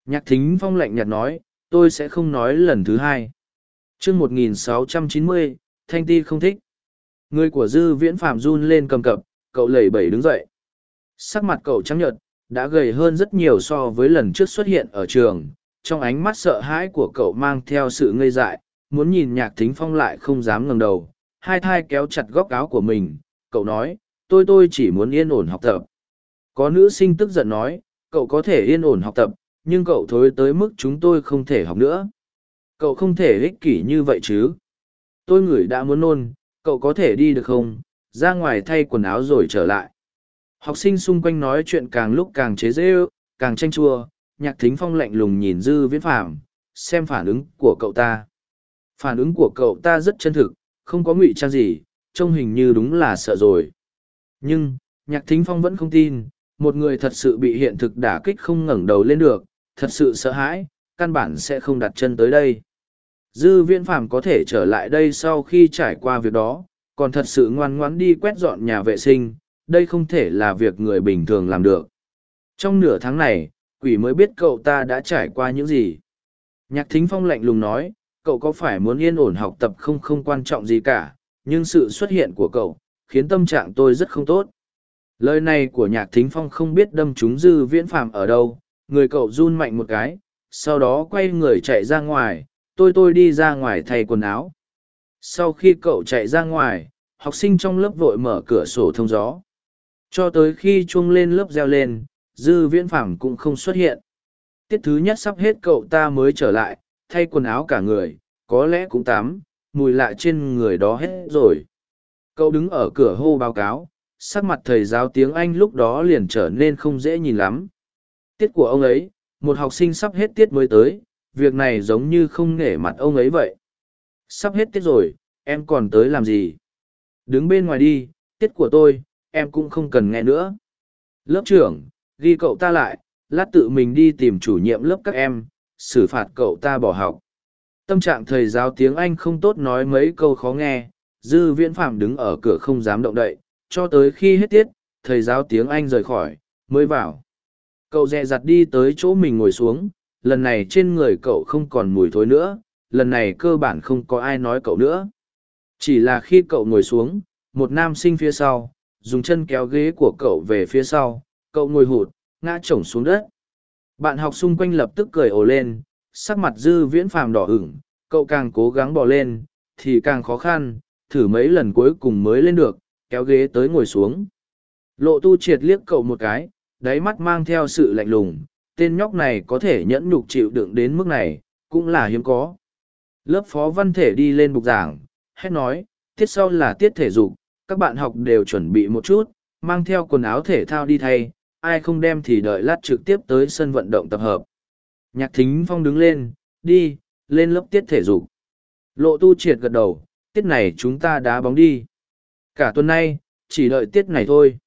Nhạc thính phong lạnh nhạt nói, tôi sẽ không nói lần thứ hai. chương 1690, Thanh Ti không thích. Người của dư viễn phạm run lên cầm cập, cậu lẩy bẩy đứng dậy. Sắc mặt cậu trắng nhợt, đã gầy hơn rất nhiều so với lần trước xuất hiện ở trường. Trong ánh mắt sợ hãi của cậu mang theo sự ngây dại, muốn nhìn nhạc thính phong lại không dám ngẩng đầu. Hai thai kéo chặt góc áo của mình, cậu nói, tôi tôi chỉ muốn yên ổn học tập. Có nữ sinh tức giận nói, cậu có thể yên ổn học tập, nhưng cậu thối tới mức chúng tôi không thể học nữa. Cậu không thể ích kỷ như vậy chứ. Tôi ngửi đã muốn nôn, cậu có thể đi được không? Ra ngoài thay quần áo rồi trở lại. Học sinh xung quanh nói chuyện càng lúc càng chế dễ càng tranh chua, nhạc thính phong lạnh lùng nhìn dư viễn phảm xem phản ứng của cậu ta. Phản ứng của cậu ta rất chân thực, không có ngụy trang gì, trông hình như đúng là sợ rồi. Nhưng, nhạc thính phong vẫn không tin, một người thật sự bị hiện thực đả kích không ngẩng đầu lên được, thật sự sợ hãi, căn bản sẽ không đặt chân tới đây. Dư viễn phàm có thể trở lại đây sau khi trải qua việc đó, còn thật sự ngoan ngoãn đi quét dọn nhà vệ sinh, đây không thể là việc người bình thường làm được. Trong nửa tháng này, quỷ mới biết cậu ta đã trải qua những gì. Nhạc thính phong lạnh lùng nói, cậu có phải muốn yên ổn học tập không không quan trọng gì cả, nhưng sự xuất hiện của cậu, khiến tâm trạng tôi rất không tốt. Lời này của nhạc thính phong không biết đâm trúng dư viễn phàm ở đâu, người cậu run mạnh một cái, sau đó quay người chạy ra ngoài, tôi tôi đi ra ngoài thay quần áo. Sau khi cậu chạy ra ngoài, học sinh trong lớp vội mở cửa sổ thông gió. Cho tới khi chuông lên lớp reo lên, dư viễn phẳng cũng không xuất hiện. Tiết thứ nhất sắp hết cậu ta mới trở lại, thay quần áo cả người, có lẽ cũng tắm, mùi lạ trên người đó hết rồi. Cậu đứng ở cửa hô báo cáo, sắc mặt thầy giáo tiếng Anh lúc đó liền trở nên không dễ nhìn lắm. Tiết của ông ấy, một học sinh sắp hết tiết mới tới, việc này giống như không nể mặt ông ấy vậy. Sắp hết tiết rồi, em còn tới làm gì? Đứng bên ngoài đi, tiết của tôi, em cũng không cần nghe nữa. Lớp trưởng, ghi cậu ta lại, lát tự mình đi tìm chủ nhiệm lớp các em, xử phạt cậu ta bỏ học. Tâm trạng thầy giáo tiếng Anh không tốt nói mấy câu khó nghe, dư viễn phạm đứng ở cửa không dám động đậy, cho tới khi hết tiết, thầy giáo tiếng Anh rời khỏi, mới vào. Cậu dè dặt đi tới chỗ mình ngồi xuống, lần này trên người cậu không còn mùi thối nữa, lần này cơ bản không có ai nói cậu nữa. Chỉ là khi cậu ngồi xuống, một nam sinh phía sau, dùng chân kéo ghế của cậu về phía sau, cậu ngồi hụt, ngã chổng xuống đất. Bạn học xung quanh lập tức cười ồ lên, sắc mặt dư viễn phàm đỏ ửng, cậu càng cố gắng bỏ lên, thì càng khó khăn, thử mấy lần cuối cùng mới lên được, kéo ghế tới ngồi xuống. Lộ tu triệt liếc cậu một cái, đáy mắt mang theo sự lạnh lùng, tên nhóc này có thể nhẫn nhục chịu đựng đến mức này, cũng là hiếm có. Lớp phó văn thể đi lên bục giảng, hét nói, tiết sau là tiết thể dục, các bạn học đều chuẩn bị một chút, mang theo quần áo thể thao đi thay, ai không đem thì đợi lát trực tiếp tới sân vận động tập hợp. Nhạc thính phong đứng lên, đi, lên lớp tiết thể dục. Lộ tu triệt gật đầu, tiết này chúng ta đá bóng đi. Cả tuần nay, chỉ đợi tiết này thôi.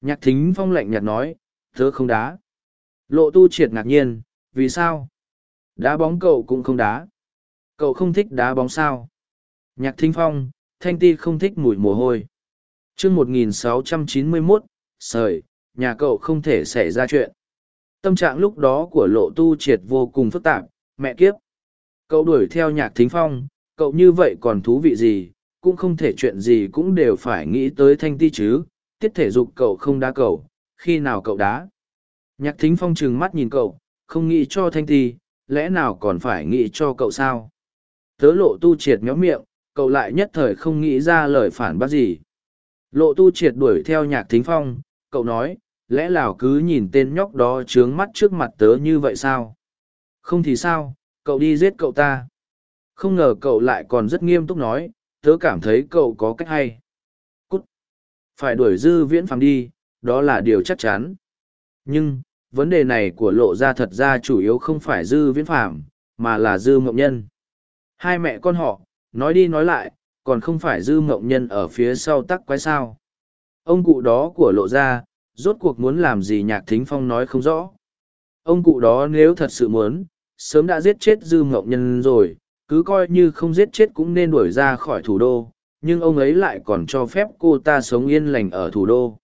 Nhạc thính phong lạnh nhạt nói, tớ không đá. Lộ tu triệt ngạc nhiên, vì sao? Đá bóng cậu cũng không đá. Cậu không thích đá bóng sao? Nhạc thính phong, thanh ti không thích mùi mồ hôi. chương 1691, sời, nhà cậu không thể xảy ra chuyện. Tâm trạng lúc đó của lộ tu triệt vô cùng phức tạp, mẹ kiếp. Cậu đuổi theo nhạc thính phong, cậu như vậy còn thú vị gì, cũng không thể chuyện gì cũng đều phải nghĩ tới thanh ti chứ, tiết thể dục cậu không đá cậu, khi nào cậu đá. Nhạc thính phong trừng mắt nhìn cậu, không nghĩ cho thanh ti, lẽ nào còn phải nghĩ cho cậu sao? Tớ lộ tu triệt méo miệng, cậu lại nhất thời không nghĩ ra lời phản bác gì. Lộ tu triệt đuổi theo nhạc thính phong, cậu nói, lẽ nào cứ nhìn tên nhóc đó trướng mắt trước mặt tớ như vậy sao? Không thì sao, cậu đi giết cậu ta. Không ngờ cậu lại còn rất nghiêm túc nói, tớ cảm thấy cậu có cách hay. Cút! Phải đuổi dư viễn phàm đi, đó là điều chắc chắn. Nhưng, vấn đề này của lộ ra thật ra chủ yếu không phải dư viễn phàm, mà là dư mộng nhân. Hai mẹ con họ, nói đi nói lại, còn không phải dư mộng nhân ở phía sau tắc quái sao. Ông cụ đó của lộ ra, rốt cuộc muốn làm gì nhạc thính phong nói không rõ. Ông cụ đó nếu thật sự muốn, sớm đã giết chết dư mộng nhân rồi, cứ coi như không giết chết cũng nên đuổi ra khỏi thủ đô, nhưng ông ấy lại còn cho phép cô ta sống yên lành ở thủ đô.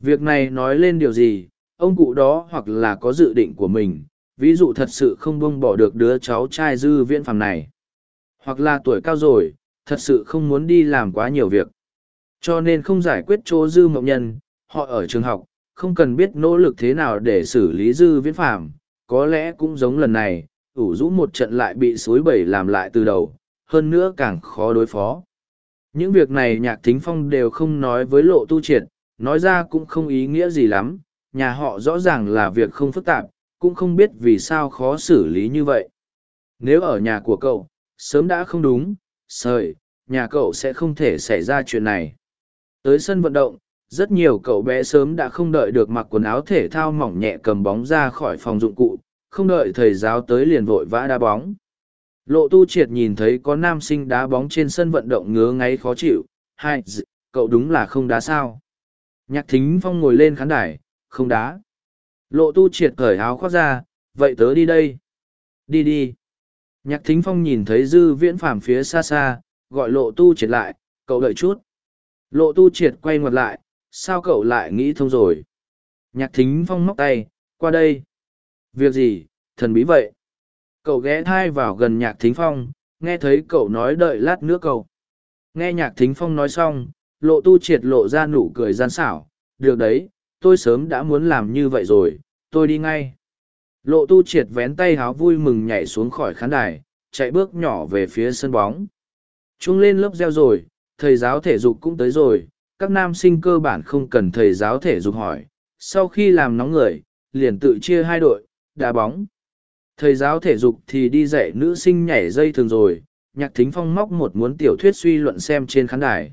Việc này nói lên điều gì, ông cụ đó hoặc là có dự định của mình, ví dụ thật sự không buông bỏ được đứa cháu trai dư viễn phàm này. Hoặc là tuổi cao rồi, thật sự không muốn đi làm quá nhiều việc. Cho nên không giải quyết chỗ dư mộng nhân, họ ở trường học, không cần biết nỗ lực thế nào để xử lý dư viễn phàm, có lẽ cũng giống lần này, ủ rũ một trận lại bị suối bẩy làm lại từ đầu, hơn nữa càng khó đối phó. Những việc này nhạc thính phong đều không nói với lộ tu triệt, nói ra cũng không ý nghĩa gì lắm, nhà họ rõ ràng là việc không phức tạp, cũng không biết vì sao khó xử lý như vậy. Nếu ở nhà của cậu, sớm đã không đúng, sời, nhà cậu sẽ không thể xảy ra chuyện này. Tới sân vận động, rất nhiều cậu bé sớm đã không đợi được mặc quần áo thể thao mỏng nhẹ cầm bóng ra khỏi phòng dụng cụ, không đợi thầy giáo tới liền vội vã đá bóng. Lộ tu triệt nhìn thấy có nam sinh đá bóng trên sân vận động ngứa ngáy khó chịu, hai, cậu đúng là không đá sao. Nhạc thính phong ngồi lên khán đài, không đá. Lộ tu triệt cởi áo khoác ra, vậy tớ đi đây. Đi đi. Nhạc thính phong nhìn thấy dư viễn phàm phía xa xa, gọi lộ tu triệt lại, cậu đợi chút. Lộ tu triệt quay ngoặt lại, sao cậu lại nghĩ thông rồi? Nhạc thính phong móc tay, qua đây. Việc gì, thần bí vậy? Cậu ghé thai vào gần nhạc thính phong, nghe thấy cậu nói đợi lát nữa cậu. Nghe nhạc thính phong nói xong, lộ tu triệt lộ ra nụ cười gian xảo. Được đấy, tôi sớm đã muốn làm như vậy rồi, tôi đi ngay. Lộ tu triệt vén tay háo vui mừng nhảy xuống khỏi khán đài, chạy bước nhỏ về phía sân bóng. Chúng lên lớp gieo rồi, thầy giáo thể dục cũng tới rồi, các nam sinh cơ bản không cần thầy giáo thể dục hỏi. Sau khi làm nóng người, liền tự chia hai đội, đá bóng. Thầy giáo thể dục thì đi dạy nữ sinh nhảy dây thường rồi, nhạc thính phong móc một muốn tiểu thuyết suy luận xem trên khán đài.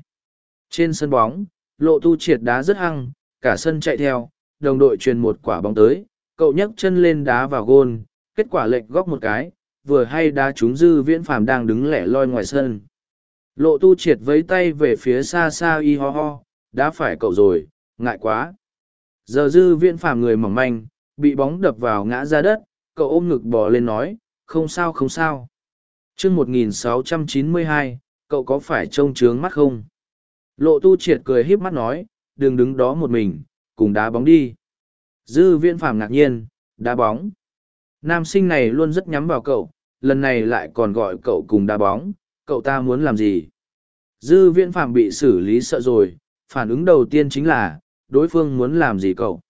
Trên sân bóng, lộ tu triệt đá rất hăng, cả sân chạy theo, đồng đội truyền một quả bóng tới, cậu nhấc chân lên đá vào gôn, kết quả lệch góc một cái, vừa hay đá trúng dư viễn phàm đang đứng lẻ loi ngoài sân. Lộ tu triệt với tay về phía xa xa y ho ho, đã phải cậu rồi, ngại quá. Giờ dư viễn phàm người mỏng manh, bị bóng đập vào ngã ra đất, cậu ôm ngực bò lên nói, không sao không sao. chương 1692, cậu có phải trông trướng mắt không? Lộ tu triệt cười híp mắt nói, đừng đứng đó một mình, cùng đá bóng đi. Dư viễn phàm ngạc nhiên, đá bóng. Nam sinh này luôn rất nhắm vào cậu, lần này lại còn gọi cậu cùng đá bóng, cậu ta muốn làm gì? Dư viễn phàm bị xử lý sợ rồi, phản ứng đầu tiên chính là, đối phương muốn làm gì cậu?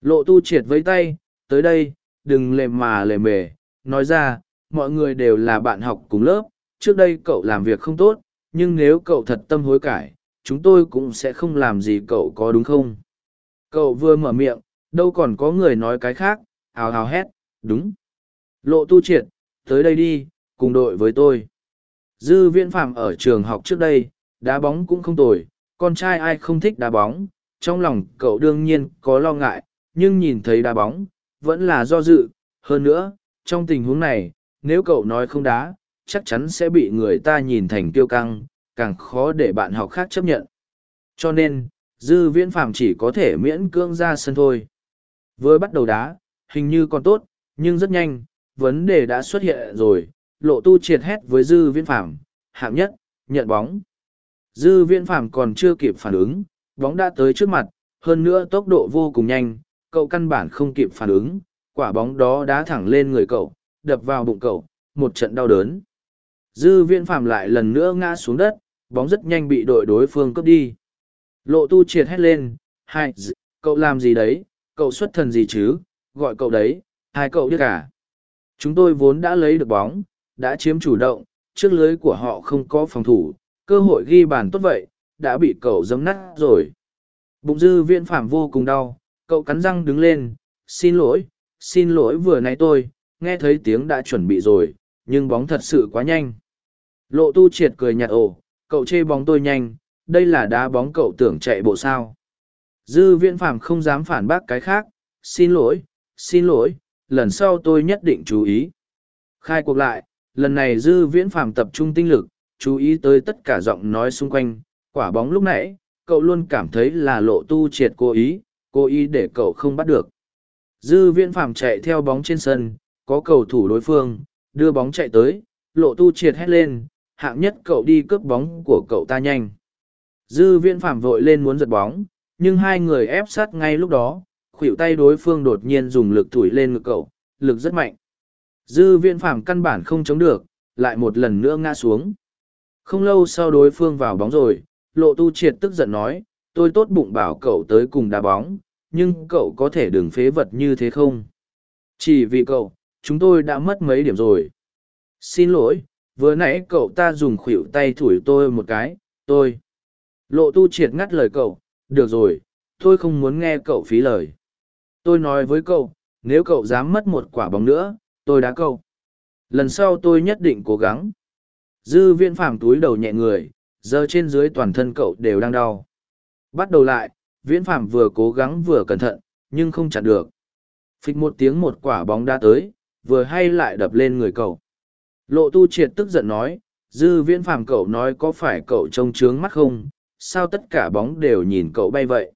Lộ tu triệt với tay, tới đây, đừng lề mà lề mề, nói ra, mọi người đều là bạn học cùng lớp, trước đây cậu làm việc không tốt, nhưng nếu cậu thật tâm hối cải, chúng tôi cũng sẽ không làm gì cậu có đúng không? Cậu vừa mở miệng, đâu còn có người nói cái khác, hào hào hét, đúng. Lộ tu triệt, tới đây đi, cùng đội với tôi. Dư viễn phạm ở trường học trước đây, đá bóng cũng không tồi, con trai ai không thích đá bóng, trong lòng cậu đương nhiên có lo ngại, nhưng nhìn thấy đá bóng, vẫn là do dự. Hơn nữa, trong tình huống này, nếu cậu nói không đá, chắc chắn sẽ bị người ta nhìn thành tiêu căng, càng khó để bạn học khác chấp nhận. Cho nên, dư viễn phạm chỉ có thể miễn cưỡng ra sân thôi. Với bắt đầu đá, hình như còn tốt, nhưng rất nhanh, vấn đề đã xuất hiện rồi, lộ tu triệt hét với dư viễn phạm, hạng nhất, nhận bóng. Dư viễn phạm còn chưa kịp phản ứng, bóng đã tới trước mặt, hơn nữa tốc độ vô cùng nhanh, cậu căn bản không kịp phản ứng, quả bóng đó đá thẳng lên người cậu, đập vào bụng cậu, một trận đau đớn. Dư viễn phàm lại lần nữa ngã xuống đất, bóng rất nhanh bị đội đối phương cướp đi. Lộ tu triệt hét lên, hai, cậu làm gì đấy, cậu xuất thần gì chứ, gọi cậu đấy, hai cậu biết cả. À? Chúng tôi vốn đã lấy được bóng, đã chiếm chủ động, trước lưới của họ không có phòng thủ, cơ hội ghi bàn tốt vậy, đã bị cậu giấm nát rồi. Bụng dư viễn phạm vô cùng đau, cậu cắn răng đứng lên, xin lỗi, xin lỗi vừa nãy tôi, nghe thấy tiếng đã chuẩn bị rồi, nhưng bóng thật sự quá nhanh. Lộ tu triệt cười nhạt ồ, cậu chê bóng tôi nhanh, đây là đá bóng cậu tưởng chạy bộ sao. Dư viễn Phàm không dám phản bác cái khác, xin lỗi, xin lỗi, lần sau tôi nhất định chú ý. Khai cuộc lại, lần này dư viễn Phàm tập trung tinh lực, chú ý tới tất cả giọng nói xung quanh, quả bóng lúc nãy, cậu luôn cảm thấy là lộ tu triệt cố ý, cố ý để cậu không bắt được. Dư viễn Phàm chạy theo bóng trên sân, có cầu thủ đối phương, đưa bóng chạy tới, lộ tu triệt hét lên, hạng nhất cậu đi cướp bóng của cậu ta nhanh. Dư viễn phạm vội lên muốn giật bóng, nhưng hai người ép sát ngay lúc đó, khuỷu tay đối phương đột nhiên dùng lực thủi lên ngực cậu, lực rất mạnh. Dư viễn phạm căn bản không chống được, lại một lần nữa ngã xuống. Không lâu sau đối phương vào bóng rồi, lộ tu triệt tức giận nói, tôi tốt bụng bảo cậu tới cùng đá bóng, nhưng cậu có thể đừng phế vật như thế không? Chỉ vì cậu, chúng tôi đã mất mấy điểm rồi. Xin lỗi, vừa nãy cậu ta dùng khuỷu tay thủi tôi một cái, tôi. Lộ tu triệt ngắt lời cậu, được rồi, tôi không muốn nghe cậu phí lời. Tôi nói với cậu, nếu cậu dám mất một quả bóng nữa, tôi đá cậu. Lần sau tôi nhất định cố gắng. Dư viễn phàm túi đầu nhẹ người, giờ trên dưới toàn thân cậu đều đang đau. Bắt đầu lại, viễn phàm vừa cố gắng vừa cẩn thận, nhưng không chặn được. Phịch một tiếng một quả bóng đã tới, vừa hay lại đập lên người cậu. Lộ tu triệt tức giận nói, dư viễn phàm cậu nói có phải cậu trông trướng mắt không, sao tất cả bóng đều nhìn cậu bay vậy.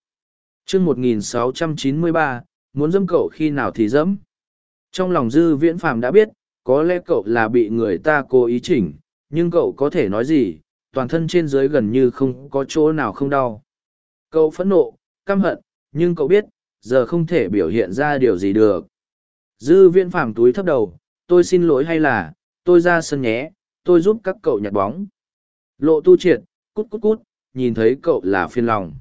chương 1693, muốn dâm cậu khi nào thì dẫm. Trong lòng dư viễn phàm đã biết, có lẽ cậu là bị người ta cố ý chỉnh, nhưng cậu có thể nói gì, toàn thân trên dưới gần như không có chỗ nào không đau. Cậu phẫn nộ, căm hận, nhưng cậu biết, giờ không thể biểu hiện ra điều gì được. Dư viễn phàm túi thấp đầu, tôi xin lỗi hay là, tôi ra sân nhé, tôi giúp các cậu nhặt bóng. Lộ tu triệt, cút cút cút, nhìn thấy cậu là phiền lòng.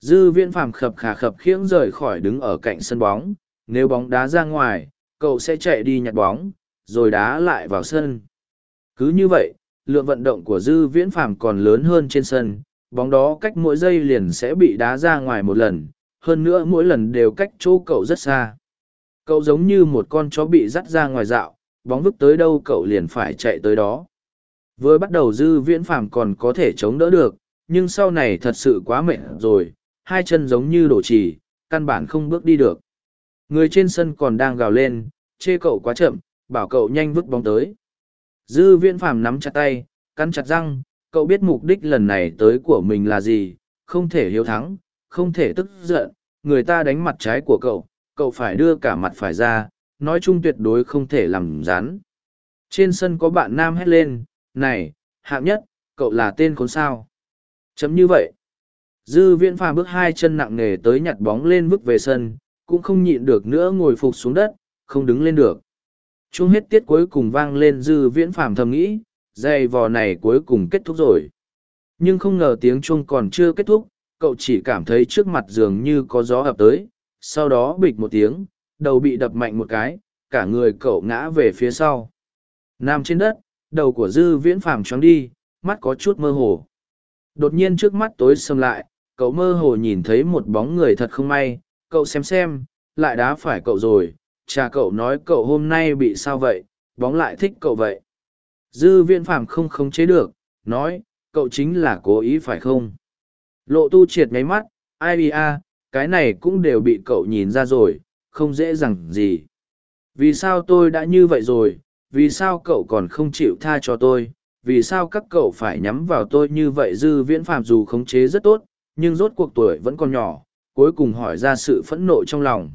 Dư viễn phàm khập khà khập khiễng rời khỏi đứng ở cạnh sân bóng, nếu bóng đá ra ngoài, cậu sẽ chạy đi nhặt bóng, rồi đá lại vào sân. Cứ như vậy, lượng vận động của dư viễn phàm còn lớn hơn trên sân, bóng đó cách mỗi giây liền sẽ bị đá ra ngoài một lần, hơn nữa mỗi lần đều cách chỗ cậu rất xa. Cậu giống như một con chó bị dắt ra ngoài dạo, bóng vứt tới đâu cậu liền phải chạy tới đó. Vừa bắt đầu dư viễn phàm còn có thể chống đỡ được, nhưng sau này thật sự quá mệt rồi, hai chân giống như đổ trì, căn bản không bước đi được. Người trên sân còn đang gào lên, chê cậu quá chậm, bảo cậu nhanh vứt bóng tới. Dư viễn phàm nắm chặt tay, cắn chặt răng, cậu biết mục đích lần này tới của mình là gì, không thể hiếu thắng, không thể tức giận, người ta đánh mặt trái của cậu, cậu phải đưa cả mặt phải ra, nói chung tuyệt đối không thể làm rán. Trên sân có bạn nam hét lên, này, hạng nhất, cậu là tên khốn sao. Chấm như vậy. Dư viễn phàm bước hai chân nặng nề tới nhặt bóng lên bước về sân, cũng không nhịn được nữa ngồi phục xuống đất, không đứng lên được. Chuông hết tiết cuối cùng vang lên dư viễn phàm thầm nghĩ, dây vò này cuối cùng kết thúc rồi. Nhưng không ngờ tiếng chuông còn chưa kết thúc, cậu chỉ cảm thấy trước mặt dường như có gió ập tới, sau đó bịch một tiếng, đầu bị đập mạnh một cái, cả người cậu ngã về phía sau. Nằm trên đất, đầu của dư viễn phàm choáng đi, mắt có chút mơ hồ. Đột nhiên trước mắt tối sầm lại, cậu mơ hồ nhìn thấy một bóng người thật không may, cậu xem xem, lại đá phải cậu rồi, cha cậu nói cậu hôm nay bị sao vậy, bóng lại thích cậu vậy. Dư viễn phàm không khống chế được, nói, cậu chính là cố ý phải không? Lộ tu triệt nháy mắt, ai bì a, cái này cũng đều bị cậu nhìn ra rồi, không dễ dàng gì. Vì sao tôi đã như vậy rồi, vì sao cậu còn không chịu tha cho tôi, vì sao các cậu phải nhắm vào tôi như vậy dư viễn phàm dù khống chế rất tốt, nhưng rốt cuộc tuổi vẫn còn nhỏ, cuối cùng hỏi ra sự phẫn nộ trong lòng.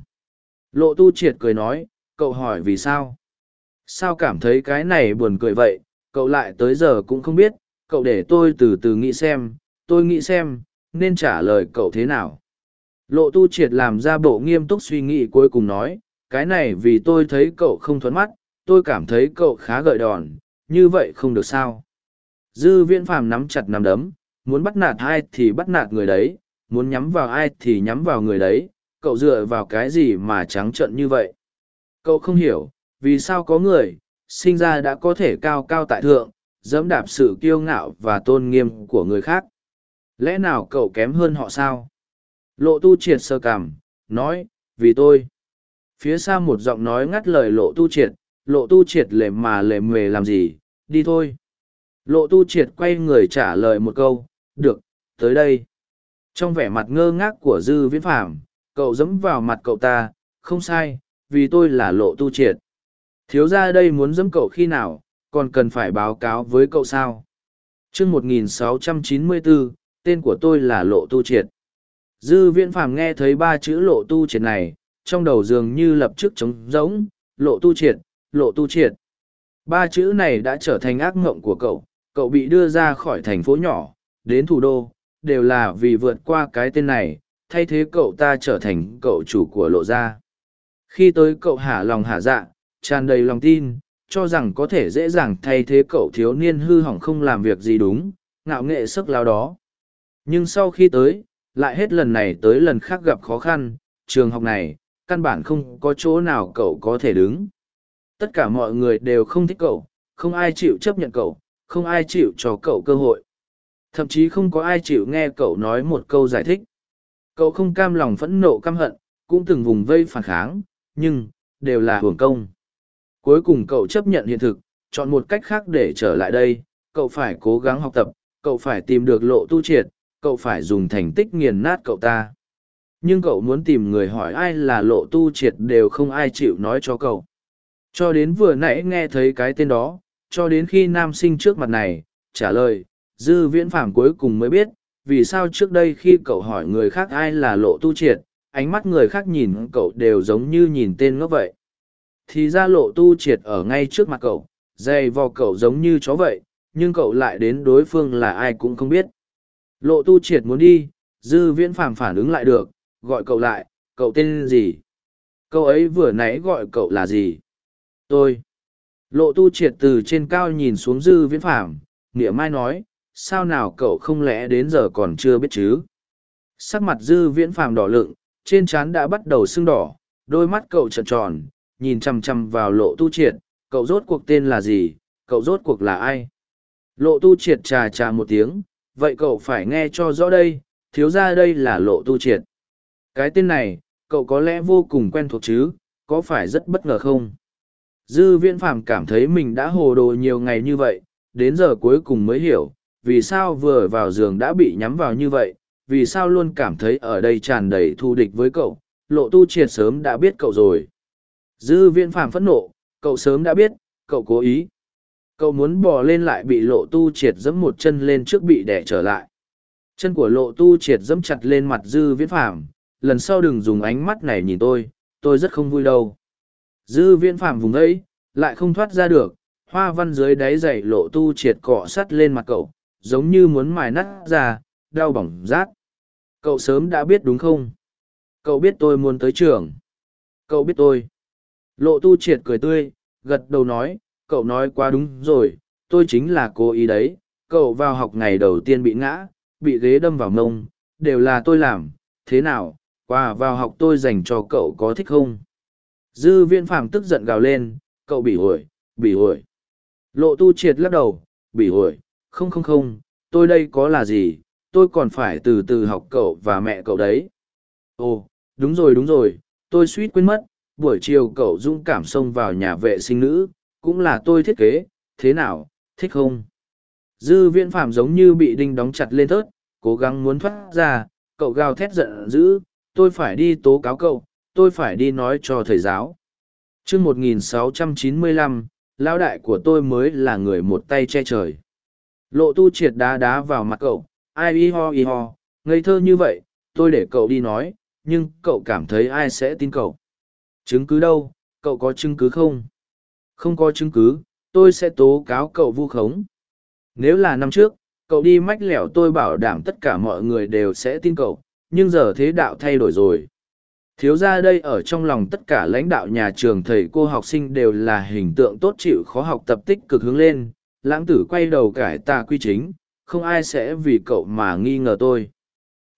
Lộ tu triệt cười nói, cậu hỏi vì sao? Sao cảm thấy cái này buồn cười vậy, cậu lại tới giờ cũng không biết, cậu để tôi từ từ nghĩ xem, tôi nghĩ xem, nên trả lời cậu thế nào. Lộ tu triệt làm ra bộ nghiêm túc suy nghĩ cuối cùng nói, cái này vì tôi thấy cậu không thuẫn mắt tôi cảm thấy cậu khá gợi đòn như vậy không được sao? Dư viễn phàm nắm chặt nắm đấm muốn bắt nạt ai thì bắt nạt người đấy muốn nhắm vào ai thì nhắm vào người đấy cậu dựa vào cái gì mà trắng trợn như vậy? Cậu không hiểu vì sao có người sinh ra đã có thể cao cao tại thượng dẫm đạp sự kiêu ngạo và tôn nghiêm của người khác? Lẽ nào cậu kém hơn họ sao? Lộ tu triệt sơ cảm, nói, vì tôi. Phía xa một giọng nói ngắt lời lộ tu triệt, lộ tu triệt lề mà lề mề làm gì, đi thôi. Lộ tu triệt quay người trả lời một câu, được, tới đây. Trong vẻ mặt ngơ ngác của dư viễn phàm, cậu dẫm vào mặt cậu ta, không sai, vì tôi là lộ tu triệt. Thiếu ra đây muốn dẫm cậu khi nào, còn cần phải báo cáo với cậu sao? Chương một nghìn sáu trăm chín mươi bốn, tên của tôi là lộ tu triệt dư viễn phàm nghe thấy ba chữ lộ tu triệt này, trong đầu dường như lập tức trống rỗng, lộ tu triệt, lộ tu triệt. Ba chữ này đã trở thành ác mộng của cậu cậu bị đưa ra khỏi thành phố nhỏ, đến thủ đô, đều là vì vượt qua cái tên này, thay thế cậu ta trở thành cậu chủ của lộ gia. Khi tới cậu hả lòng hả dạ tràn đầy lòng tin, cho rằng có thể dễ dàng thay thế cậu thiếu niên hư hỏng không làm việc gì đúng, ngạo nghệ sức lao đó. Nhưng sau khi tới lại hết lần này tới lần khác gặp khó khăn, trường học này, căn bản không có chỗ nào cậu có thể đứng. Tất cả mọi người đều không thích cậu, không ai chịu chấp nhận cậu, không ai chịu cho cậu cơ hội. Thậm chí không có ai chịu nghe cậu nói một câu giải thích. Cậu không cam lòng phẫn nộ căm hận, cũng từng vùng vây phản kháng, nhưng, đều là hưởng công. Cuối cùng cậu chấp nhận hiện thực, chọn một cách khác để trở lại đây. Cậu phải cố gắng học tập, cậu phải tìm được lộ tu triệt cậu phải dùng thành tích nghiền nát cậu ta. Nhưng cậu muốn tìm người hỏi ai là lộ tu triệt đều không ai chịu nói cho cậu. Cho đến vừa nãy nghe thấy cái tên đó, cho đến khi nam sinh trước mặt này, trả lời, dư viễn phàm cuối cùng mới biết, vì sao trước đây khi cậu hỏi người khác ai là lộ tu triệt, ánh mắt người khác nhìn cậu đều giống như nhìn tên ngốc vậy. Thì ra lộ tu triệt ở ngay trước mặt cậu, dày vò cậu giống như chó vậy, nhưng cậu lại đến đối phương là ai cũng không biết lộ tu triệt muốn đi, dư viễn phàm phản ứng lại được, gọi cậu lại, cậu tên gì? Cậu ấy vừa nãy gọi cậu là gì? Tôi. Lộ tu triệt từ trên cao nhìn xuống dư viễn phàm, nghĩa mai nói, sao nào cậu không lẽ đến giờ còn chưa biết chứ? Sắc mặt dư viễn phàm đỏ lựng, trên trán đã bắt đầu sưng đỏ, đôi mắt cậu trợn tròn, nhìn chằm chằm vào lộ tu triệt, cậu rốt cuộc tên là gì? Cậu rốt cuộc là ai? Lộ tu triệt trà trà một tiếng vậy cậu phải nghe cho rõ đây, thiếu ra đây là lộ tu triệt. Cái tên này, cậu có lẽ vô cùng quen thuộc chứ, có phải rất bất ngờ không? Dư viễn phàm cảm thấy mình đã hồ đồ nhiều ngày như vậy, đến giờ cuối cùng mới hiểu, vì sao vừa vào giường đã bị nhắm vào như vậy, vì sao luôn cảm thấy ở đây tràn đầy thù địch với cậu, lộ tu triệt sớm đã biết cậu rồi. Dư viễn phàm phẫn nộ, cậu sớm đã biết, cậu cố ý cậu muốn bò lên lại bị lộ tu triệt dẫm một chân lên trước bị đẻ trở lại. Chân của lộ tu triệt dẫm chặt lên mặt dư viễn phàm, lần sau đừng dùng ánh mắt này nhìn tôi tôi rất không vui đâu. Dư viễn phàm vùng ấy, lại không thoát ra được, hoa văn dưới đáy dày lộ tu triệt cọ sắt lên mặt cậu, giống như muốn mài nát ra, đau bỏng rát. Cậu sớm đã biết đúng không? Cậu biết tôi muốn tới trường. Cậu biết tôi. Lộ tu triệt cười tươi, gật đầu nói cậu nói quá đúng rồi, tôi chính là cô ý đấy, cậu vào học ngày đầu tiên bị ngã, bị ghế đâm vào mông, đều là tôi làm, thế nào, quà vào học tôi dành cho cậu có thích không? Dư viễn phàm tức giận gào lên, cậu bị ổi bị ổi lộ tu triệt lắc đầu, bị ổi không không không, tôi đây có là gì, tôi còn phải từ từ học cậu và mẹ cậu đấy. Ồ, đúng rồi đúng rồi, tôi suýt quên mất, buổi chiều cậu dũng cảm xông vào nhà vệ sinh nữ cũng là tôi thiết kế, thế nào, thích không? Dư viễn phạm giống như bị đinh đóng chặt lên thớt, cố gắng muốn thoát ra, cậu gào thét giận dữ, tôi phải đi tố cáo cậu, tôi phải đi nói cho thầy giáo. Chương một nghìn sáu trăm chín mươi lăm lao đại của tôi mới là người một tay che trời. Lộ tu triệt đá đá vào mặt cậu, ai y ho y ho, ngây thơ như vậy, tôi để cậu đi nói, nhưng cậu cảm thấy ai sẽ tin cậu? Chứng cứ đâu, cậu có chứng cứ không? Không có chứng cứ tôi sẽ tố cáo cậu vu khống nếu là năm trước cậu đi mách lẻo tôi bảo đảm tất cả mọi người đều sẽ tin cậu nhưng giờ thế đạo thay đổi rồi Thiếu ra đây ở trong lòng tất cả lãnh đạo nhà trường thầy cô học sinh đều là hình tượng tốt chịu khó học tập tích cực hướng lên, lãng tử quay đầu cải tà quy chính, không ai sẽ vì cậu mà nghi ngờ tôi.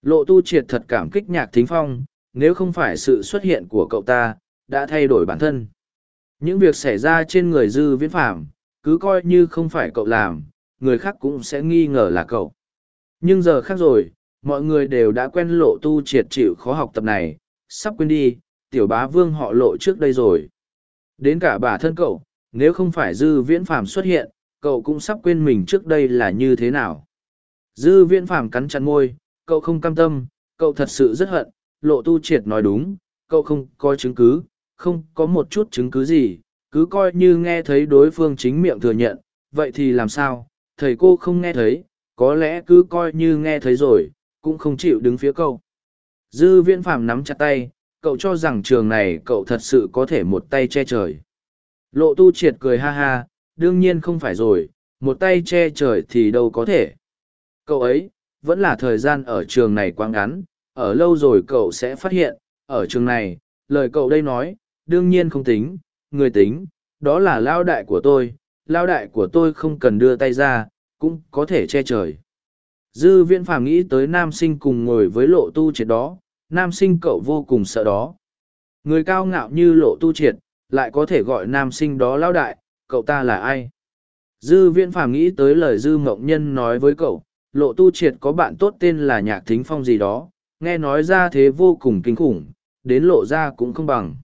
Lộ tu triệt thật cảm kích nhạc thính phong, nếu không phải sự xuất hiện của cậu ta, đã thay đổi bản thân. Những việc xảy ra trên người dư viễn phạm, cứ coi như không phải cậu làm, người khác cũng sẽ nghi ngờ là cậu. Nhưng giờ khác rồi, mọi người đều đã quen lộ tu triệt chịu khó học tập này, sắp quên đi, tiểu bá vương họ lộ trước đây rồi. Đến cả bà thân cậu, nếu không phải dư viễn phàm xuất hiện, cậu cũng sắp quên mình trước đây là như thế nào. Dư viễn phàm cắn chặt môi, cậu không cam tâm, cậu thật sự rất hận, lộ tu triệt nói đúng, cậu không có chứng cứ, không có một chút chứng cứ gì, cứ coi như nghe thấy đối phương chính miệng thừa nhận, vậy thì làm sao, thầy cô không nghe thấy, có lẽ cứ coi như nghe thấy rồi, cũng không chịu đứng phía cậu. Dư viễn phàm nắm chặt tay, cậu cho rằng trường này cậu thật sự có thể một tay che trời. Lộ tu triệt cười ha ha, đương nhiên không phải rồi, một tay che trời thì đâu có thể. Cậu ấy, vẫn là thời gian ở trường này quá ngắn, ở lâu rồi cậu sẽ phát hiện, ở trường này, lời cậu đây nói, đương nhiên không tính, người tính, đó là lao đại của tôi, lao đại của tôi không cần đưa tay ra, cũng có thể che trời. Dư viễn phàm nghĩ tới nam sinh cùng ngồi với lộ tu triệt đó, nam sinh cậu vô cùng sợ đó. Người cao ngạo như lộ tu triệt, lại có thể gọi nam sinh đó lao đại, cậu ta là ai? Dư viễn phàm nghĩ tới lời dư mộng nhân nói với cậu, lộ tu triệt có bạn tốt tên là nhạc thính phong gì đó, nghe nói ra thế vô cùng kinh khủng, đến lộ ra cũng không bằng.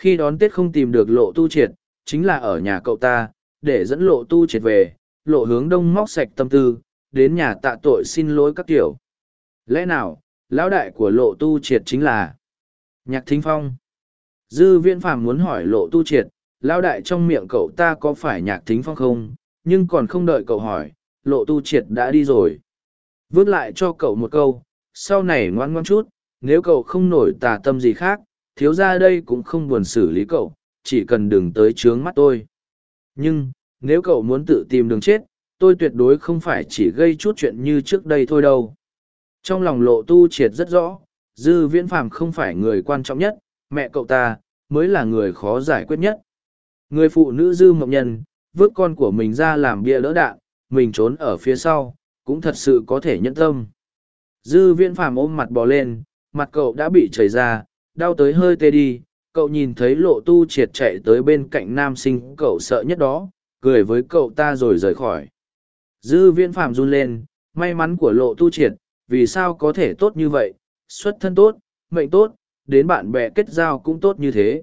Khi đón Tết không tìm được lộ tu triệt, chính là ở nhà cậu ta, để dẫn lộ tu triệt về, lộ hướng đông móc sạch tâm tư, đến nhà tạ tội xin lỗi các kiểu. Lẽ nào, lão đại của lộ tu triệt chính là Nhạc Thính Phong. Dư viễn phàm muốn hỏi lộ tu triệt, lão đại trong miệng cậu ta có phải Nhạc Thính Phong không, nhưng còn không đợi cậu hỏi, lộ tu triệt đã đi rồi. Vứt lại cho cậu một câu, sau này ngoan ngoan chút, nếu cậu không nổi tà tâm gì khác, thiếu ra đây cũng không buồn xử lý cậu, chỉ cần đừng tới trướng mắt tôi. Nhưng, nếu cậu muốn tự tìm đường chết, tôi tuyệt đối không phải chỉ gây chút chuyện như trước đây thôi đâu. Trong lòng lộ tu triệt rất rõ, dư viễn phàm không phải người quan trọng nhất, mẹ cậu ta, mới là người khó giải quyết nhất. Người phụ nữ dư mộng nhân, vứt con của mình ra làm bia đỡ đạn, mình trốn ở phía sau, cũng thật sự có thể nhẫn tâm. Dư viễn phàm ôm mặt bò lên, mặt cậu đã bị chảy ra, đau tới hơi tê đi, cậu nhìn thấy lộ tu triệt chạy tới bên cạnh nam sinh cậu sợ nhất đó, cười với cậu ta rồi rời khỏi. Dư viễn phàm run lên, may mắn của lộ tu triệt, vì sao có thể tốt như vậy, xuất thân tốt, mệnh tốt, đến bạn bè kết giao cũng tốt như thế.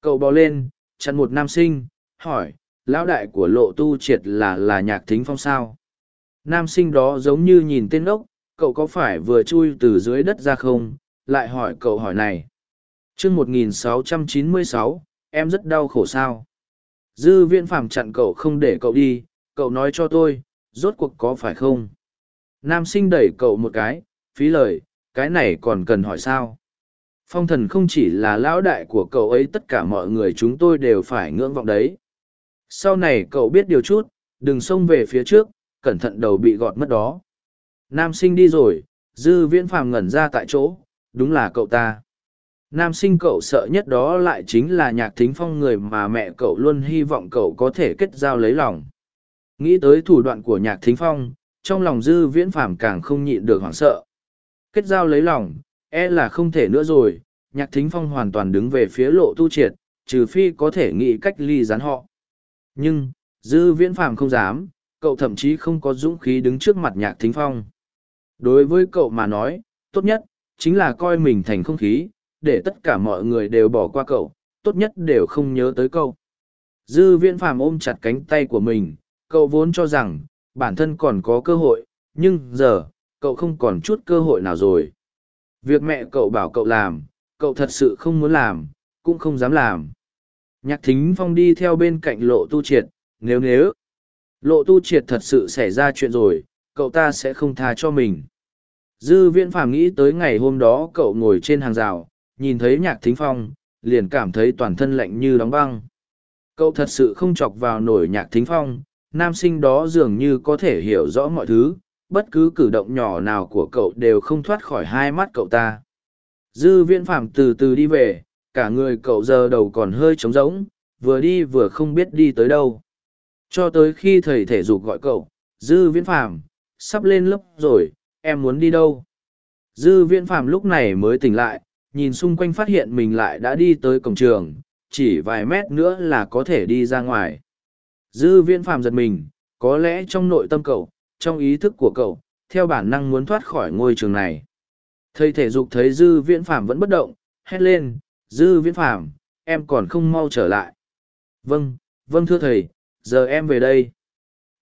Cậu bò lên, chặn một nam sinh, hỏi, lão đại của lộ tu triệt là là nhạc thính phong sao. Nam sinh đó giống như nhìn tên ốc, cậu có phải vừa chui từ dưới đất ra không, lại hỏi cậu hỏi này chương 1696, em rất đau khổ sao. Dư viễn phàm chặn cậu không để cậu đi, cậu nói cho tôi, rốt cuộc có phải không? Nam sinh đẩy cậu một cái, phí lời, cái này còn cần hỏi sao? Phong thần không chỉ là lão đại của cậu ấy tất cả mọi người chúng tôi đều phải ngưỡng vọng đấy. Sau này cậu biết điều chút, đừng xông về phía trước, cẩn thận đầu bị gọt mất đó. Nam sinh đi rồi, dư viễn phàm ngẩn ra tại chỗ, đúng là cậu ta. Nam sinh cậu sợ nhất đó lại chính là nhạc thính phong người mà mẹ cậu luôn hy vọng cậu có thể kết giao lấy lòng. Nghĩ tới thủ đoạn của nhạc thính phong, trong lòng dư viễn phàm càng không nhịn được hoảng sợ. Kết giao lấy lòng, e là không thể nữa rồi, nhạc thính phong hoàn toàn đứng về phía lộ tu triệt, trừ phi có thể nghĩ cách ly gián họ. Nhưng, dư viễn phàm không dám, cậu thậm chí không có dũng khí đứng trước mặt nhạc thính phong. Đối với cậu mà nói, tốt nhất, chính là coi mình thành không khí, để tất cả mọi người đều bỏ qua cậu, tốt nhất đều không nhớ tới cậu. Dư viễn phàm ôm chặt cánh tay của mình, cậu vốn cho rằng, bản thân còn có cơ hội, nhưng giờ, cậu không còn chút cơ hội nào rồi. Việc mẹ cậu bảo cậu làm, cậu thật sự không muốn làm, cũng không dám làm. Nhạc thính phong đi theo bên cạnh lộ tu triệt, nếu nếu, lộ tu triệt thật sự xảy ra chuyện rồi, cậu ta sẽ không tha cho mình. Dư viễn phàm nghĩ tới ngày hôm đó cậu ngồi trên hàng rào, nhìn thấy nhạc thính phong, liền cảm thấy toàn thân lạnh như đóng băng. Cậu thật sự không chọc vào nổi nhạc thính phong, nam sinh đó dường như có thể hiểu rõ mọi thứ, bất cứ cử động nhỏ nào của cậu đều không thoát khỏi hai mắt cậu ta. Dư viễn phạm từ từ đi về, cả người cậu giờ đầu còn hơi trống rỗng, vừa đi vừa không biết đi tới đâu. Cho tới khi thầy thể dục gọi cậu, Dư viễn phạm, sắp lên lớp rồi, em muốn đi đâu? Dư viễn phạm lúc này mới tỉnh lại, nhìn xung quanh phát hiện mình lại đã đi tới cổng trường, chỉ vài mét nữa là có thể đi ra ngoài. Dư viễn phạm giật mình, có lẽ trong nội tâm cậu, trong ý thức của cậu, theo bản năng muốn thoát khỏi ngôi trường này. Thầy thể dục thấy dư viễn phạm vẫn bất động, hét lên, dư viễn phạm, em còn không mau trở lại. Vâng, vâng thưa thầy, giờ em về đây.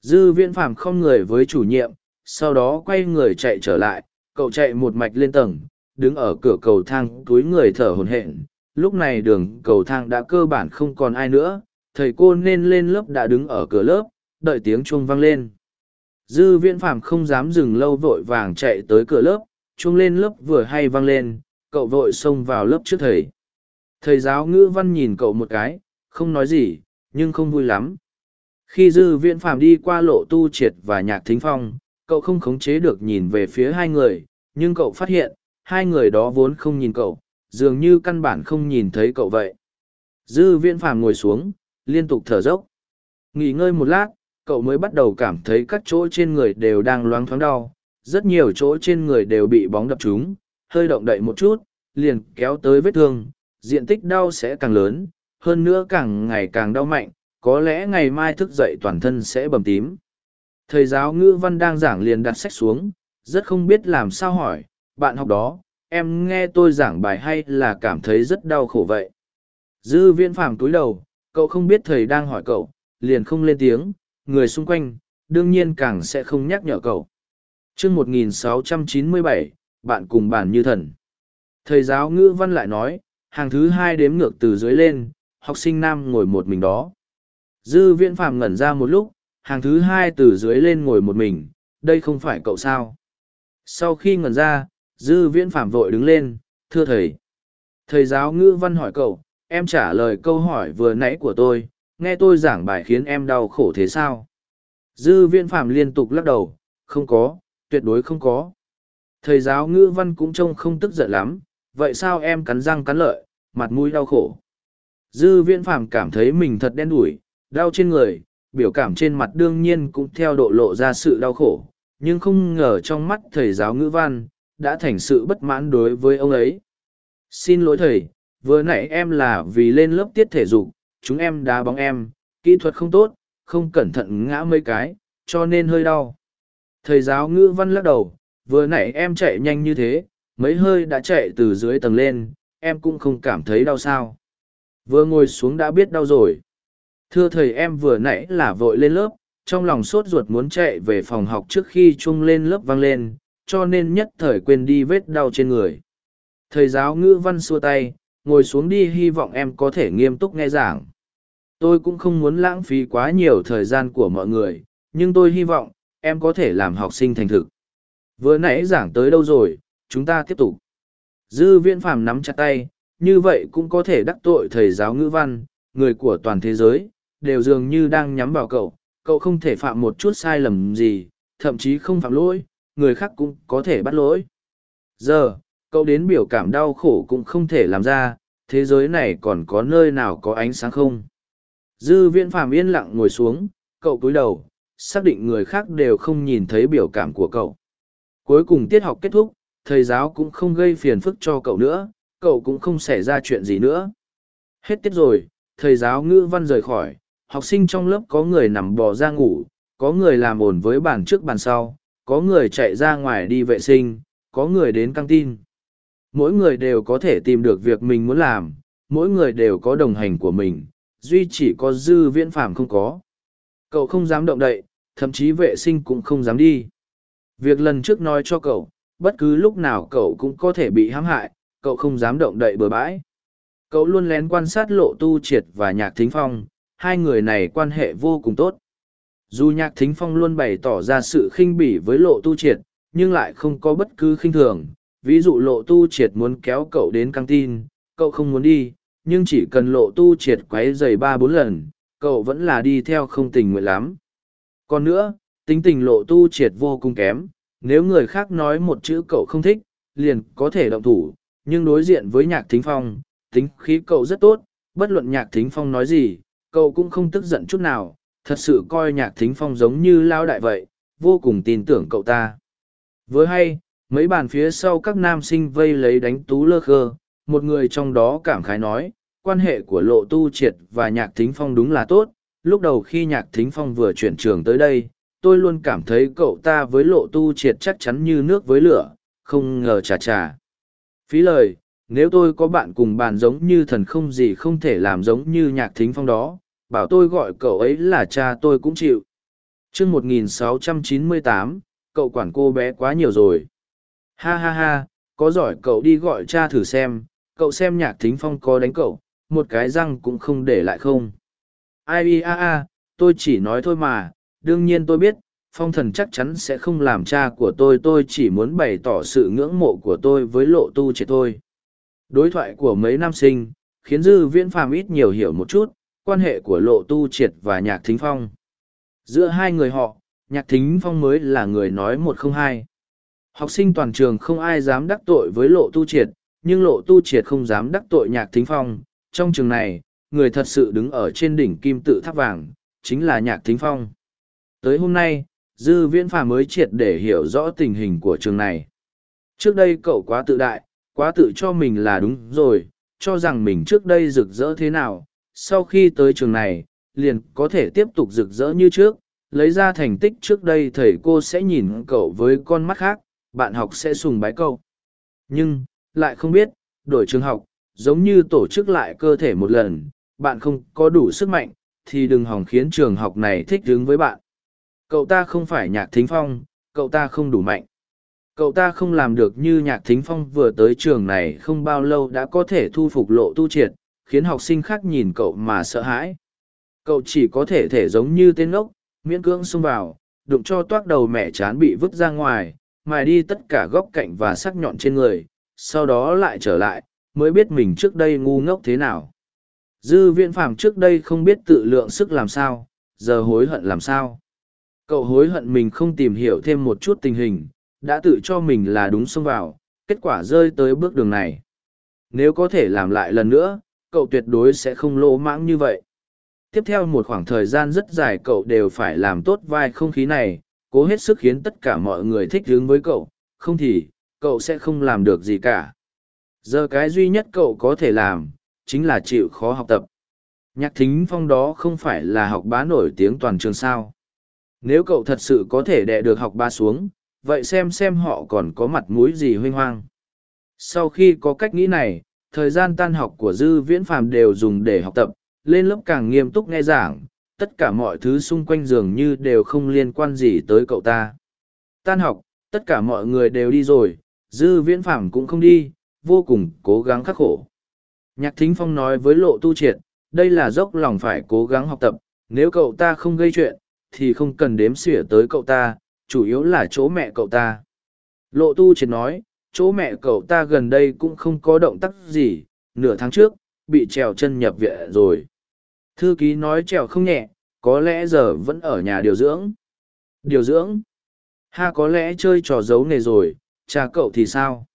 Dư viễn phạm không người với chủ nhiệm, sau đó quay người chạy trở lại, cậu chạy một mạch lên tầng, đứng ở cửa cầu thang túi người thở hồn hển. Lúc này đường cầu thang đã cơ bản không còn ai nữa, thầy cô nên lên lớp đã đứng ở cửa lớp, đợi tiếng chuông vang lên. Dư viễn phạm không dám dừng lâu vội vàng chạy tới cửa lớp, chuông lên lớp vừa hay vang lên, cậu vội xông vào lớp trước thầy. Thầy giáo ngữ văn nhìn cậu một cái, không nói gì, nhưng không vui lắm. Khi dư viễn phạm đi qua lộ tu triệt và nhạc thính phong, cậu không khống chế được nhìn về phía hai người, nhưng cậu phát hiện, hai người đó vốn không nhìn cậu, dường như căn bản không nhìn thấy cậu vậy. Dư viễn phàm ngồi xuống, liên tục thở dốc. Nghỉ ngơi một lát, cậu mới bắt đầu cảm thấy các chỗ trên người đều đang loáng thoáng đau. Rất nhiều chỗ trên người đều bị bóng đập trúng, hơi động đậy một chút, liền kéo tới vết thương, diện tích đau sẽ càng lớn, hơn nữa càng ngày càng đau mạnh, có lẽ ngày mai thức dậy toàn thân sẽ bầm tím. Thầy giáo ngữ văn đang giảng liền đặt sách xuống, rất không biết làm sao hỏi, bạn học đó, em nghe tôi giảng bài hay là cảm thấy rất đau khổ vậy? Dư viễn phàm túi đầu, cậu không biết thầy đang hỏi cậu, liền không lên tiếng, người xung quanh, đương nhiên càng sẽ không nhắc nhở cậu. chương 1697, bạn cùng bàn như thần. Thầy giáo ngữ văn lại nói, hàng thứ hai đếm ngược từ dưới lên, học sinh nam ngồi một mình đó. Dư viễn phàm ngẩn ra một lúc, hàng thứ hai từ dưới lên ngồi một mình, đây không phải cậu sao. Sau khi ngẩn ra, dư viễn phạm vội đứng lên, thưa thầy. Thầy giáo ngữ văn hỏi cậu, em trả lời câu hỏi vừa nãy của tôi, nghe tôi giảng bài khiến em đau khổ thế sao? Dư viễn phạm liên tục lắc đầu, không có, tuyệt đối không có. Thầy giáo ngữ văn cũng trông không tức giận lắm, vậy sao em cắn răng cắn lợi, mặt mũi đau khổ? Dư viễn phạm cảm thấy mình thật đen đủi, đau trên người, biểu cảm trên mặt đương nhiên cũng theo độ lộ ra sự đau khổ, nhưng không ngờ trong mắt thầy giáo ngữ văn, đã thành sự bất mãn đối với ông ấy. Xin lỗi thầy, vừa nãy em là vì lên lớp tiết thể dục, chúng em đá bóng em, kỹ thuật không tốt, không cẩn thận ngã mấy cái, cho nên hơi đau. Thầy giáo ngữ văn lắc đầu, vừa nãy em chạy nhanh như thế, mấy hơi đã chạy từ dưới tầng lên, em cũng không cảm thấy đau sao. Vừa ngồi xuống đã biết đau rồi. Thưa thầy em vừa nãy là vội lên lớp, trong lòng sốt ruột muốn chạy về phòng học trước khi chung lên lớp vang lên, cho nên nhất thời quên đi vết đau trên người. Thầy giáo ngữ văn xua tay, ngồi xuống đi hy vọng em có thể nghiêm túc nghe giảng. Tôi cũng không muốn lãng phí quá nhiều thời gian của mọi người, nhưng tôi hy vọng, em có thể làm học sinh thành thực. Vừa nãy giảng tới đâu rồi, chúng ta tiếp tục. Dư viễn phàm nắm chặt tay, như vậy cũng có thể đắc tội thầy giáo ngữ văn, người của toàn thế giới, đều dường như đang nhắm vào cậu, cậu không thể phạm một chút sai lầm gì, thậm chí không phạm lỗi, người khác cũng có thể bắt lỗi. Giờ, cậu đến biểu cảm đau khổ cũng không thể làm ra, thế giới này còn có nơi nào có ánh sáng không? Dư viễn phàm yên lặng ngồi xuống, cậu cúi đầu, xác định người khác đều không nhìn thấy biểu cảm của cậu. Cuối cùng tiết học kết thúc, thầy giáo cũng không gây phiền phức cho cậu nữa, cậu cũng không xảy ra chuyện gì nữa. Hết tiết rồi, thầy giáo ngữ văn rời khỏi, học sinh trong lớp có người nằm bò ra ngủ, có người làm ồn với bàn trước bàn sau, có người chạy ra ngoài đi vệ sinh, có người đến căng tin. Mỗi người đều có thể tìm được việc mình muốn làm, mỗi người đều có đồng hành của mình, duy chỉ có dư viễn phạm không có. Cậu không dám động đậy, thậm chí vệ sinh cũng không dám đi. Việc lần trước nói cho cậu, bất cứ lúc nào cậu cũng có thể bị hãm hại, cậu không dám động đậy bừa bãi. Cậu luôn lén quan sát lộ tu triệt và nhạc thính phong, hai người này quan hệ vô cùng tốt. Dù nhạc thính phong luôn bày tỏ ra sự khinh bỉ với lộ tu triệt, nhưng lại không có bất cứ khinh thường. Ví dụ lộ tu triệt muốn kéo cậu đến căng tin, cậu không muốn đi, nhưng chỉ cần lộ tu triệt quấy giày ba bốn lần, cậu vẫn là đi theo không tình nguyện lắm. Còn nữa, tính tình lộ tu triệt vô cùng kém, nếu người khác nói một chữ cậu không thích, liền có thể động thủ, Nhưng đối diện với nhạc thính phong, tính khí cậu rất tốt, bất luận nhạc thính phong nói gì, cậu cũng không tức giận chút nào, thật sự coi nhạc thính phong giống như lao đại vậy, vô cùng tin tưởng cậu ta. Với hay, mấy bàn phía sau các nam sinh vây lấy đánh tú lơ khơ, một người trong đó cảm khái nói, quan hệ của lộ tu triệt và nhạc thính phong đúng là tốt, lúc đầu khi nhạc thính phong vừa chuyển trường tới đây, tôi luôn cảm thấy cậu ta với lộ tu triệt chắc chắn như nước với lửa, không ngờ chà chà. Phí lời, nếu tôi có bạn cùng bàn giống như thần không gì không thể làm giống như nhạc thính phong đó, bảo tôi gọi cậu ấy là cha tôi cũng chịu. chương 1698, cậu quản cô bé quá nhiều rồi. Ha ha ha, có giỏi cậu đi gọi cha thử xem, cậu xem nhạc thính phong có đánh cậu, một cái răng cũng không để lại không. Ai a a, tôi chỉ nói thôi mà, đương nhiên tôi biết, phong thần chắc chắn sẽ không làm cha của tôi tôi chỉ muốn bày tỏ sự ngưỡng mộ của tôi với lộ tu triệt thôi đối thoại của mấy nam sinh khiến dư viễn phàm ít nhiều hiểu một chút quan hệ của lộ tu triệt và nhạc thính phong. Giữa hai người họ, nhạc thính phong mới là người nói một không hai. Học sinh toàn trường không ai dám đắc tội với lộ tu triệt, nhưng lộ tu triệt không dám đắc tội nhạc thính phong. Trong trường này, người thật sự đứng ở trên đỉnh kim tự tháp vàng, chính là nhạc thính phong. Tới hôm nay, dư viễn phà mới triệt để hiểu rõ tình hình của trường này. Trước đây cậu quá tự đại, quá tự cho mình là đúng rồi, cho rằng mình trước đây rực rỡ thế nào sau khi tới trường này, liền có thể tiếp tục rực rỡ như trước, lấy ra thành tích trước đây thầy cô sẽ nhìn cậu với con mắt khác, bạn học sẽ sùng bái cậu. Nhưng, lại không biết, đổi trường học, giống như tổ chức lại cơ thể một lần, bạn không có đủ sức mạnh, thì đừng hỏng khiến trường học này thích đứng với bạn. Cậu ta không phải nhạc thính phong, cậu ta không đủ mạnh. Cậu ta không làm được như nhạc thính phong vừa tới trường này không bao lâu đã có thể thu phục lộ tu triệt khiến học sinh khác nhìn cậu mà sợ hãi. Cậu chỉ có thể thể giống như tên ngốc, miễn cưỡng xông vào, đụng cho toác đầu mẹ chán bị vứt ra ngoài, mài đi tất cả góc cạnh và sắc nhọn trên người, sau đó lại trở lại, mới biết mình trước đây ngu ngốc thế nào. Dư viễn phàm trước đây không biết tự lượng sức làm sao, giờ hối hận làm sao. Cậu hối hận mình không tìm hiểu thêm một chút tình hình, đã tự cho mình là đúng xông vào, kết quả rơi tới bước đường này. Nếu có thể làm lại lần nữa cậu tuyệt đối sẽ không lỗ mãng như vậy. Tiếp theo một khoảng thời gian rất dài cậu đều phải làm tốt vai không khí này, cố hết sức khiến tất cả mọi người thích hướng với cậu, không thì, cậu sẽ không làm được gì cả. Giờ cái duy nhất cậu có thể làm, chính là chịu khó học tập. Nhạc thính phong đó không phải là học bá nổi tiếng toàn trường sao. Nếu cậu thật sự có thể đẻ được học ba xuống, vậy xem xem họ còn có mặt mũi gì huynh hoang. Sau khi có cách nghĩ này thời gian tan học của dư viễn phàm đều dùng để học tập lên lớp càng nghiêm túc nghe giảng tất cả mọi thứ xung quanh dường như đều không liên quan gì tới cậu ta tan học tất cả mọi người đều đi rồi dư viễn phàm cũng không đi vô cùng cố gắng khắc khổ nhạc thính phong nói với lộ tu triệt đây là dốc lòng phải cố gắng học tập nếu cậu ta không gây chuyện thì không cần đếm xỉa tới cậu ta chủ yếu là chỗ mẹ cậu ta. Lộ tu triệt nói, chỗ mẹ cậu ta gần đây cũng không có động tác gì, nửa tháng trước, bị trèo chân nhập viện rồi. Thư ký nói trèo không nhẹ, có lẽ giờ vẫn ở nhà điều dưỡng. Điều dưỡng? Ha có lẽ chơi trò giấu nghề rồi, cha cậu thì sao?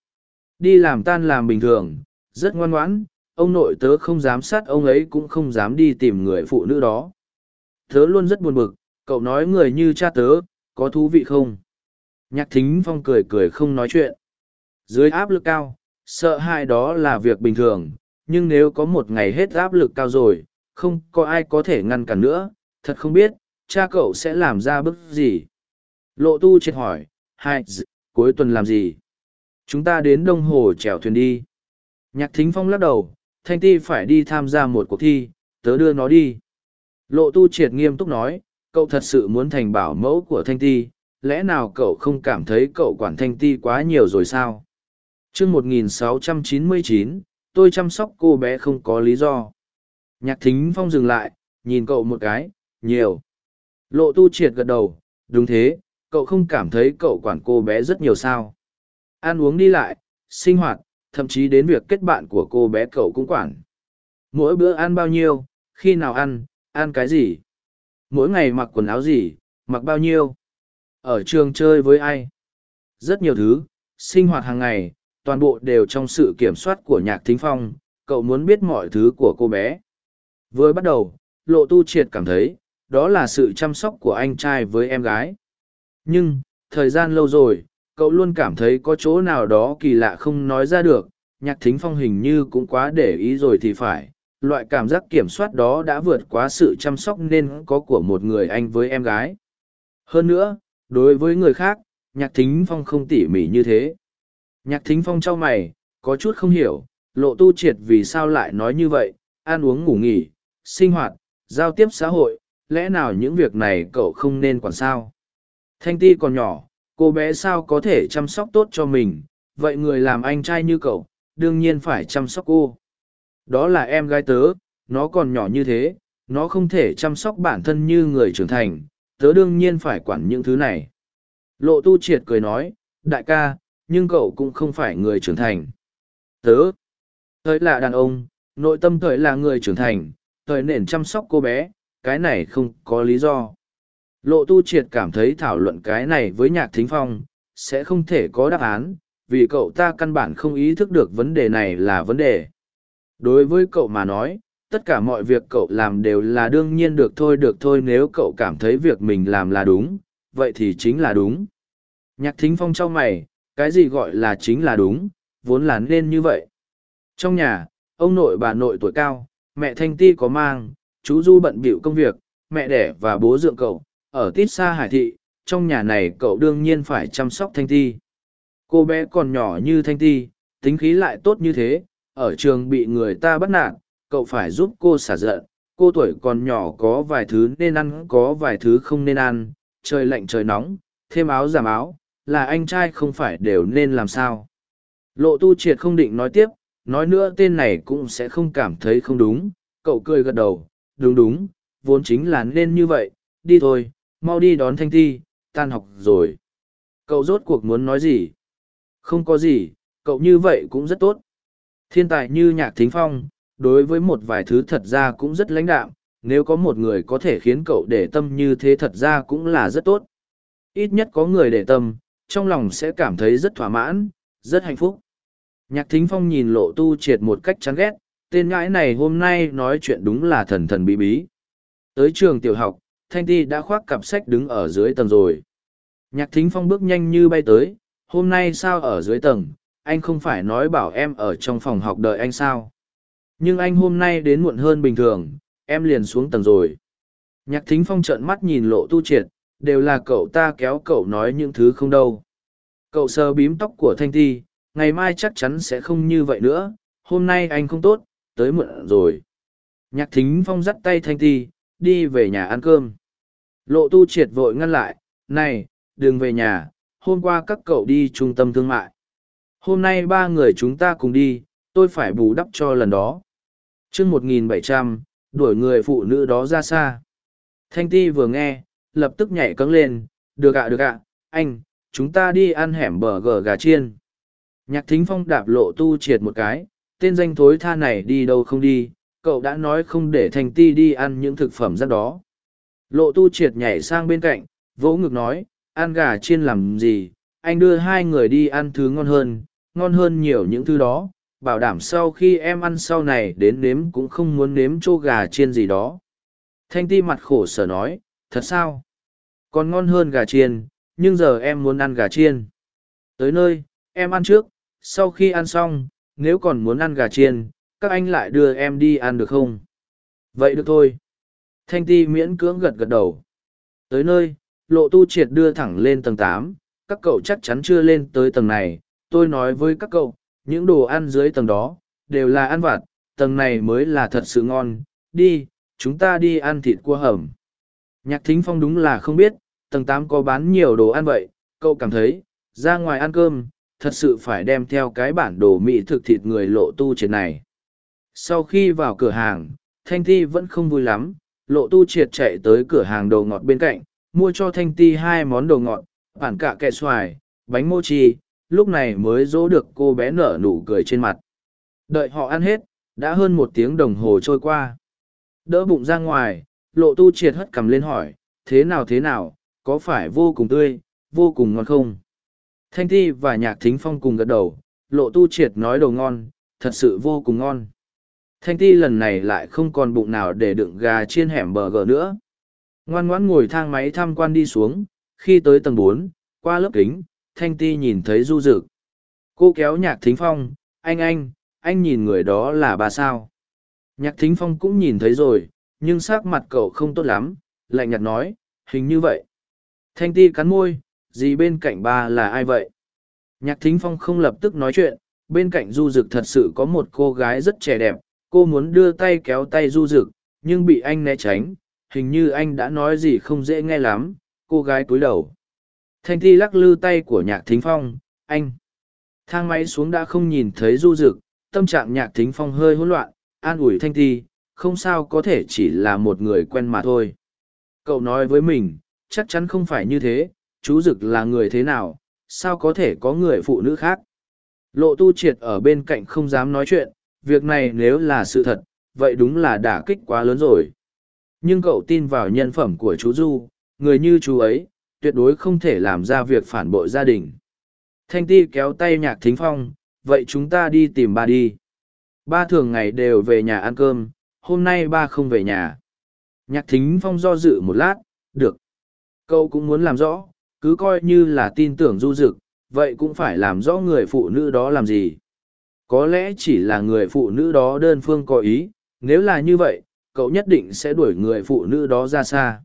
Đi làm tan làm bình thường, rất ngoan ngoãn, ông nội tớ không dám sát ông ấy cũng không dám đi tìm người phụ nữ đó. Tớ luôn rất buồn bực, cậu nói người như cha tớ, có thú vị không? Nhạc thính phong cười cười không nói chuyện. Dưới áp lực cao, sợ hãi đó là việc bình thường, nhưng nếu có một ngày hết áp lực cao rồi, không có ai có thể ngăn cản nữa, thật không biết, cha cậu sẽ làm ra bức gì. Lộ tu triệt hỏi, hai, cuối tuần làm gì? Chúng ta đến đông hồ chèo thuyền đi. Nhạc thính phong lắc đầu, thanh ti phải đi tham gia một cuộc thi, tớ đưa nó đi. Lộ tu triệt nghiêm túc nói, cậu thật sự muốn thành bảo mẫu của thanh ti lẽ nào cậu không cảm thấy cậu quản thanh ti quá nhiều rồi sao chương một nghìn sáu trăm chín mươi chín tôi chăm sóc cô bé không có lý do. Nhạc thính phong dừng lại nhìn cậu một cái nhiều. Lộ tu triệt gật đầu đúng thế cậu không cảm thấy cậu quản cô bé rất nhiều sao. Ăn uống đi lại sinh hoạt thậm chí đến việc kết bạn của cô bé cậu cũng quản. Mỗi bữa ăn bao nhiêu khi nào ăn ăn cái gì? Mỗi ngày mặc quần áo gì, mặc bao nhiêu, ở trường chơi với ai. Rất nhiều thứ, sinh hoạt hàng ngày, toàn bộ đều trong sự kiểm soát của nhạc thính phong, cậu muốn biết mọi thứ của cô bé. Vừa bắt đầu, lộ tu triệt cảm thấy, đó là sự chăm sóc của anh trai với em gái. Nhưng, thời gian lâu rồi, cậu luôn cảm thấy có chỗ nào đó kỳ lạ không nói ra được, nhạc thính phong hình như cũng quá để ý rồi thì phải. Loại cảm giác kiểm soát đó đã vượt quá sự chăm sóc nên có của một người anh với em gái. Hơn nữa, đối với người khác, nhạc thính phong không tỉ mỉ như thế. Nhạc thính phong trao mày, có chút không hiểu, lộ tu triệt vì sao lại nói như vậy, ăn uống ngủ nghỉ, sinh hoạt, giao tiếp xã hội, lẽ nào những việc này cậu không nên quản sao? Thanh ti còn nhỏ, cô bé sao có thể chăm sóc tốt cho mình, vậy người làm anh trai như cậu, đương nhiên phải chăm sóc cô. Đó là em gái tớ, nó còn nhỏ như thế, nó không thể chăm sóc bản thân như người trưởng thành, tớ đương nhiên phải quản những thứ này. Lộ tu triệt cười nói, đại ca, nhưng cậu cũng không phải người trưởng thành. Tớ, thời là đàn ông, nội tâm thời là người trưởng thành, thời nền chăm sóc cô bé, cái này không có lý do. Lộ tu triệt cảm thấy thảo luận cái này với nhạc thính phong, sẽ không thể có đáp án, vì cậu ta căn bản không ý thức được vấn đề này là vấn đề. Đối với cậu mà nói, tất cả mọi việc cậu làm đều là đương nhiên được thôi được thôi nếu cậu cảm thấy việc mình làm là đúng, vậy thì chính là đúng. Nhạc thính phong trao mày, cái gì gọi là chính là đúng, vốn là nên như vậy. Trong nhà, ông nội bà nội tuổi cao, mẹ thanh ti có mang, chú du bận bịu công việc, mẹ đẻ và bố dượng cậu, ở tít xa hải thị, trong nhà này cậu đương nhiên phải chăm sóc thanh ti. Cô bé còn nhỏ như thanh ti, tính khí lại tốt như thế, ở trường bị người ta bắt nạt, cậu phải giúp cô xả giận. Cô tuổi còn nhỏ có vài thứ nên ăn có vài thứ không nên ăn, trời lạnh trời nóng, thêm áo giảm áo, là anh trai không phải đều nên làm sao. Lộ tu triệt không định nói tiếp, nói nữa tên này cũng sẽ không cảm thấy không đúng, cậu cười gật đầu, đúng đúng, vốn chính là nên như vậy, đi thôi, mau đi đón thanh thi, tan học rồi. Cậu rốt cuộc muốn nói gì? Không có gì, cậu như vậy cũng rất tốt. Thiên tài như nhạc thính phong, đối với một vài thứ thật ra cũng rất lãnh đạm, nếu có một người có thể khiến cậu để tâm như thế thật ra cũng là rất tốt. Ít nhất có người để tâm, trong lòng sẽ cảm thấy rất thỏa mãn, rất hạnh phúc. Nhạc thính phong nhìn lộ tu triệt một cách chán ghét, tên ngãi này hôm nay nói chuyện đúng là thần thần bí bí. Tới trường tiểu học, Thanh Ti đã khoác cặp sách đứng ở dưới tầng rồi. Nhạc thính phong bước nhanh như bay tới, hôm nay sao ở dưới tầng, anh không phải nói bảo em ở trong phòng học đợi anh sao. Nhưng anh hôm nay đến muộn hơn bình thường, em liền xuống tầng rồi. Nhạc thính phong trợn mắt nhìn lộ tu triệt, đều là cậu ta kéo cậu nói những thứ không đâu. Cậu sờ bím tóc của Thanh Thi, ngày mai chắc chắn sẽ không như vậy nữa, hôm nay anh không tốt, tới muộn rồi. Nhạc thính phong dắt tay Thanh Thi, đi về nhà ăn cơm. Lộ tu triệt vội ngăn lại, này, đừng về nhà, hôm qua các cậu đi trung tâm thương mại. Hôm nay ba người chúng ta cùng đi, tôi phải bù đắp cho lần đó. chương một nghìn bảy trăm đuổi người phụ nữ đó ra xa. Thanh ti vừa nghe, lập tức nhảy cấng lên, được ạ được ạ, anh, chúng ta đi ăn hẻm bờ gờ gà chiên. Nhạc thính phong đạp lộ tu triệt một cái, tên danh thối tha này đi đâu không đi, cậu đã nói không để thanh ti đi ăn những thực phẩm rất đó. Lộ tu triệt nhảy sang bên cạnh, vỗ ngực nói, ăn gà chiên làm gì, anh đưa hai người đi ăn thứ ngon hơn, ngon hơn nhiều những thứ đó, bảo đảm sau khi em ăn sau này đến nếm cũng không muốn nếm chô gà chiên gì đó. Thanh ti mặt khổ sở nói, thật sao? Còn ngon hơn gà chiên, nhưng giờ em muốn ăn gà chiên. Tới nơi, em ăn trước, sau khi ăn xong, nếu còn muốn ăn gà chiên, các anh lại đưa em đi ăn được không? Vậy được thôi. Thanh ti miễn cưỡng gật gật đầu. Tới nơi, lộ tu triệt đưa thẳng lên tầng tám. các cậu chắc chắn chưa lên tới tầng này. Tôi nói với các cậu, những đồ ăn dưới tầng đó, đều là ăn vặt, tầng này mới là thật sự ngon. Đi, chúng ta đi ăn thịt cua hầm. Nhạc thính phong đúng là không biết, tầng tám có bán nhiều đồ ăn vậy, cậu cảm thấy, ra ngoài ăn cơm, thật sự phải đem theo cái bản đồ mỹ thực thịt người lộ tu triệt này. Sau khi vào cửa hàng, Thanh Ti vẫn không vui lắm, lộ tu triệt chạy tới cửa hàng đồ ngọt bên cạnh, mua cho Thanh Ti hai món đồ ngọt, bản cạ kẹ xoài, bánh mochi, lúc này mới dỗ được cô bé nở nụ cười trên mặt. Đợi họ ăn hết, đã hơn một tiếng đồng hồ trôi qua. Đỡ bụng ra ngoài, lộ tu triệt hất cầm lên hỏi, thế nào thế nào, có phải vô cùng tươi, vô cùng ngon không? Thanh Ti và Nhạc Thính Phong cùng gật đầu, lộ tu triệt nói đồ ngon, thật sự vô cùng ngon. Thanh ti lần này lại không còn bụng nào để đựng gà chiên hẻm bờ gờ nữa. Ngoan ngoãn ngồi thang máy tham quan đi xuống, khi tới tầng bốn, qua lớp kính, Thanh ti nhìn thấy du dực. Cô kéo nhạc thính phong, anh anh, anh nhìn người đó là bà sao. Nhạc thính phong cũng nhìn thấy rồi, nhưng sắc mặt cậu không tốt lắm, lạnh nhạt nói, hình như vậy. Thanh ti cắn môi, gì bên cạnh ba là ai vậy? Nhạc thính phong không lập tức nói chuyện, bên cạnh du dực thật sự có một cô gái rất trẻ đẹp, cô muốn đưa tay kéo tay du dực, nhưng bị anh né tránh, hình như anh đã nói gì không dễ nghe lắm, cô gái cúi đầu. Thanh ti lắc lư tay của nhạc thính phong, anh. Thang máy xuống đã không nhìn thấy du dực, tâm trạng nhạc thính phong hơi hỗn loạn, an ủi thanh ti, không sao có thể chỉ là một người quen mà thôi. Cậu nói với mình, chắc chắn không phải như thế, chú Dực là người thế nào, sao có thể có người phụ nữ khác. Lộ tu triệt ở bên cạnh không dám nói chuyện, việc này nếu là sự thật, vậy đúng là đả kích quá lớn rồi. Nhưng cậu tin vào nhân phẩm của chú Du, người như chú ấy, tuyệt đối không thể làm ra việc phản bội gia đình. Thanh ti kéo tay nhạc thính phong, vậy chúng ta đi tìm ba đi. Ba thường ngày đều về nhà ăn cơm, hôm nay ba không về nhà. Nhạc thính phong do dự một lát, được. Cậu cũng muốn làm rõ, cứ coi như là tin tưởng du dực, vậy cũng phải làm rõ người phụ nữ đó làm gì. Có lẽ chỉ là người phụ nữ đó đơn phương có ý, nếu là như vậy, cậu nhất định sẽ đuổi người phụ nữ đó ra xa.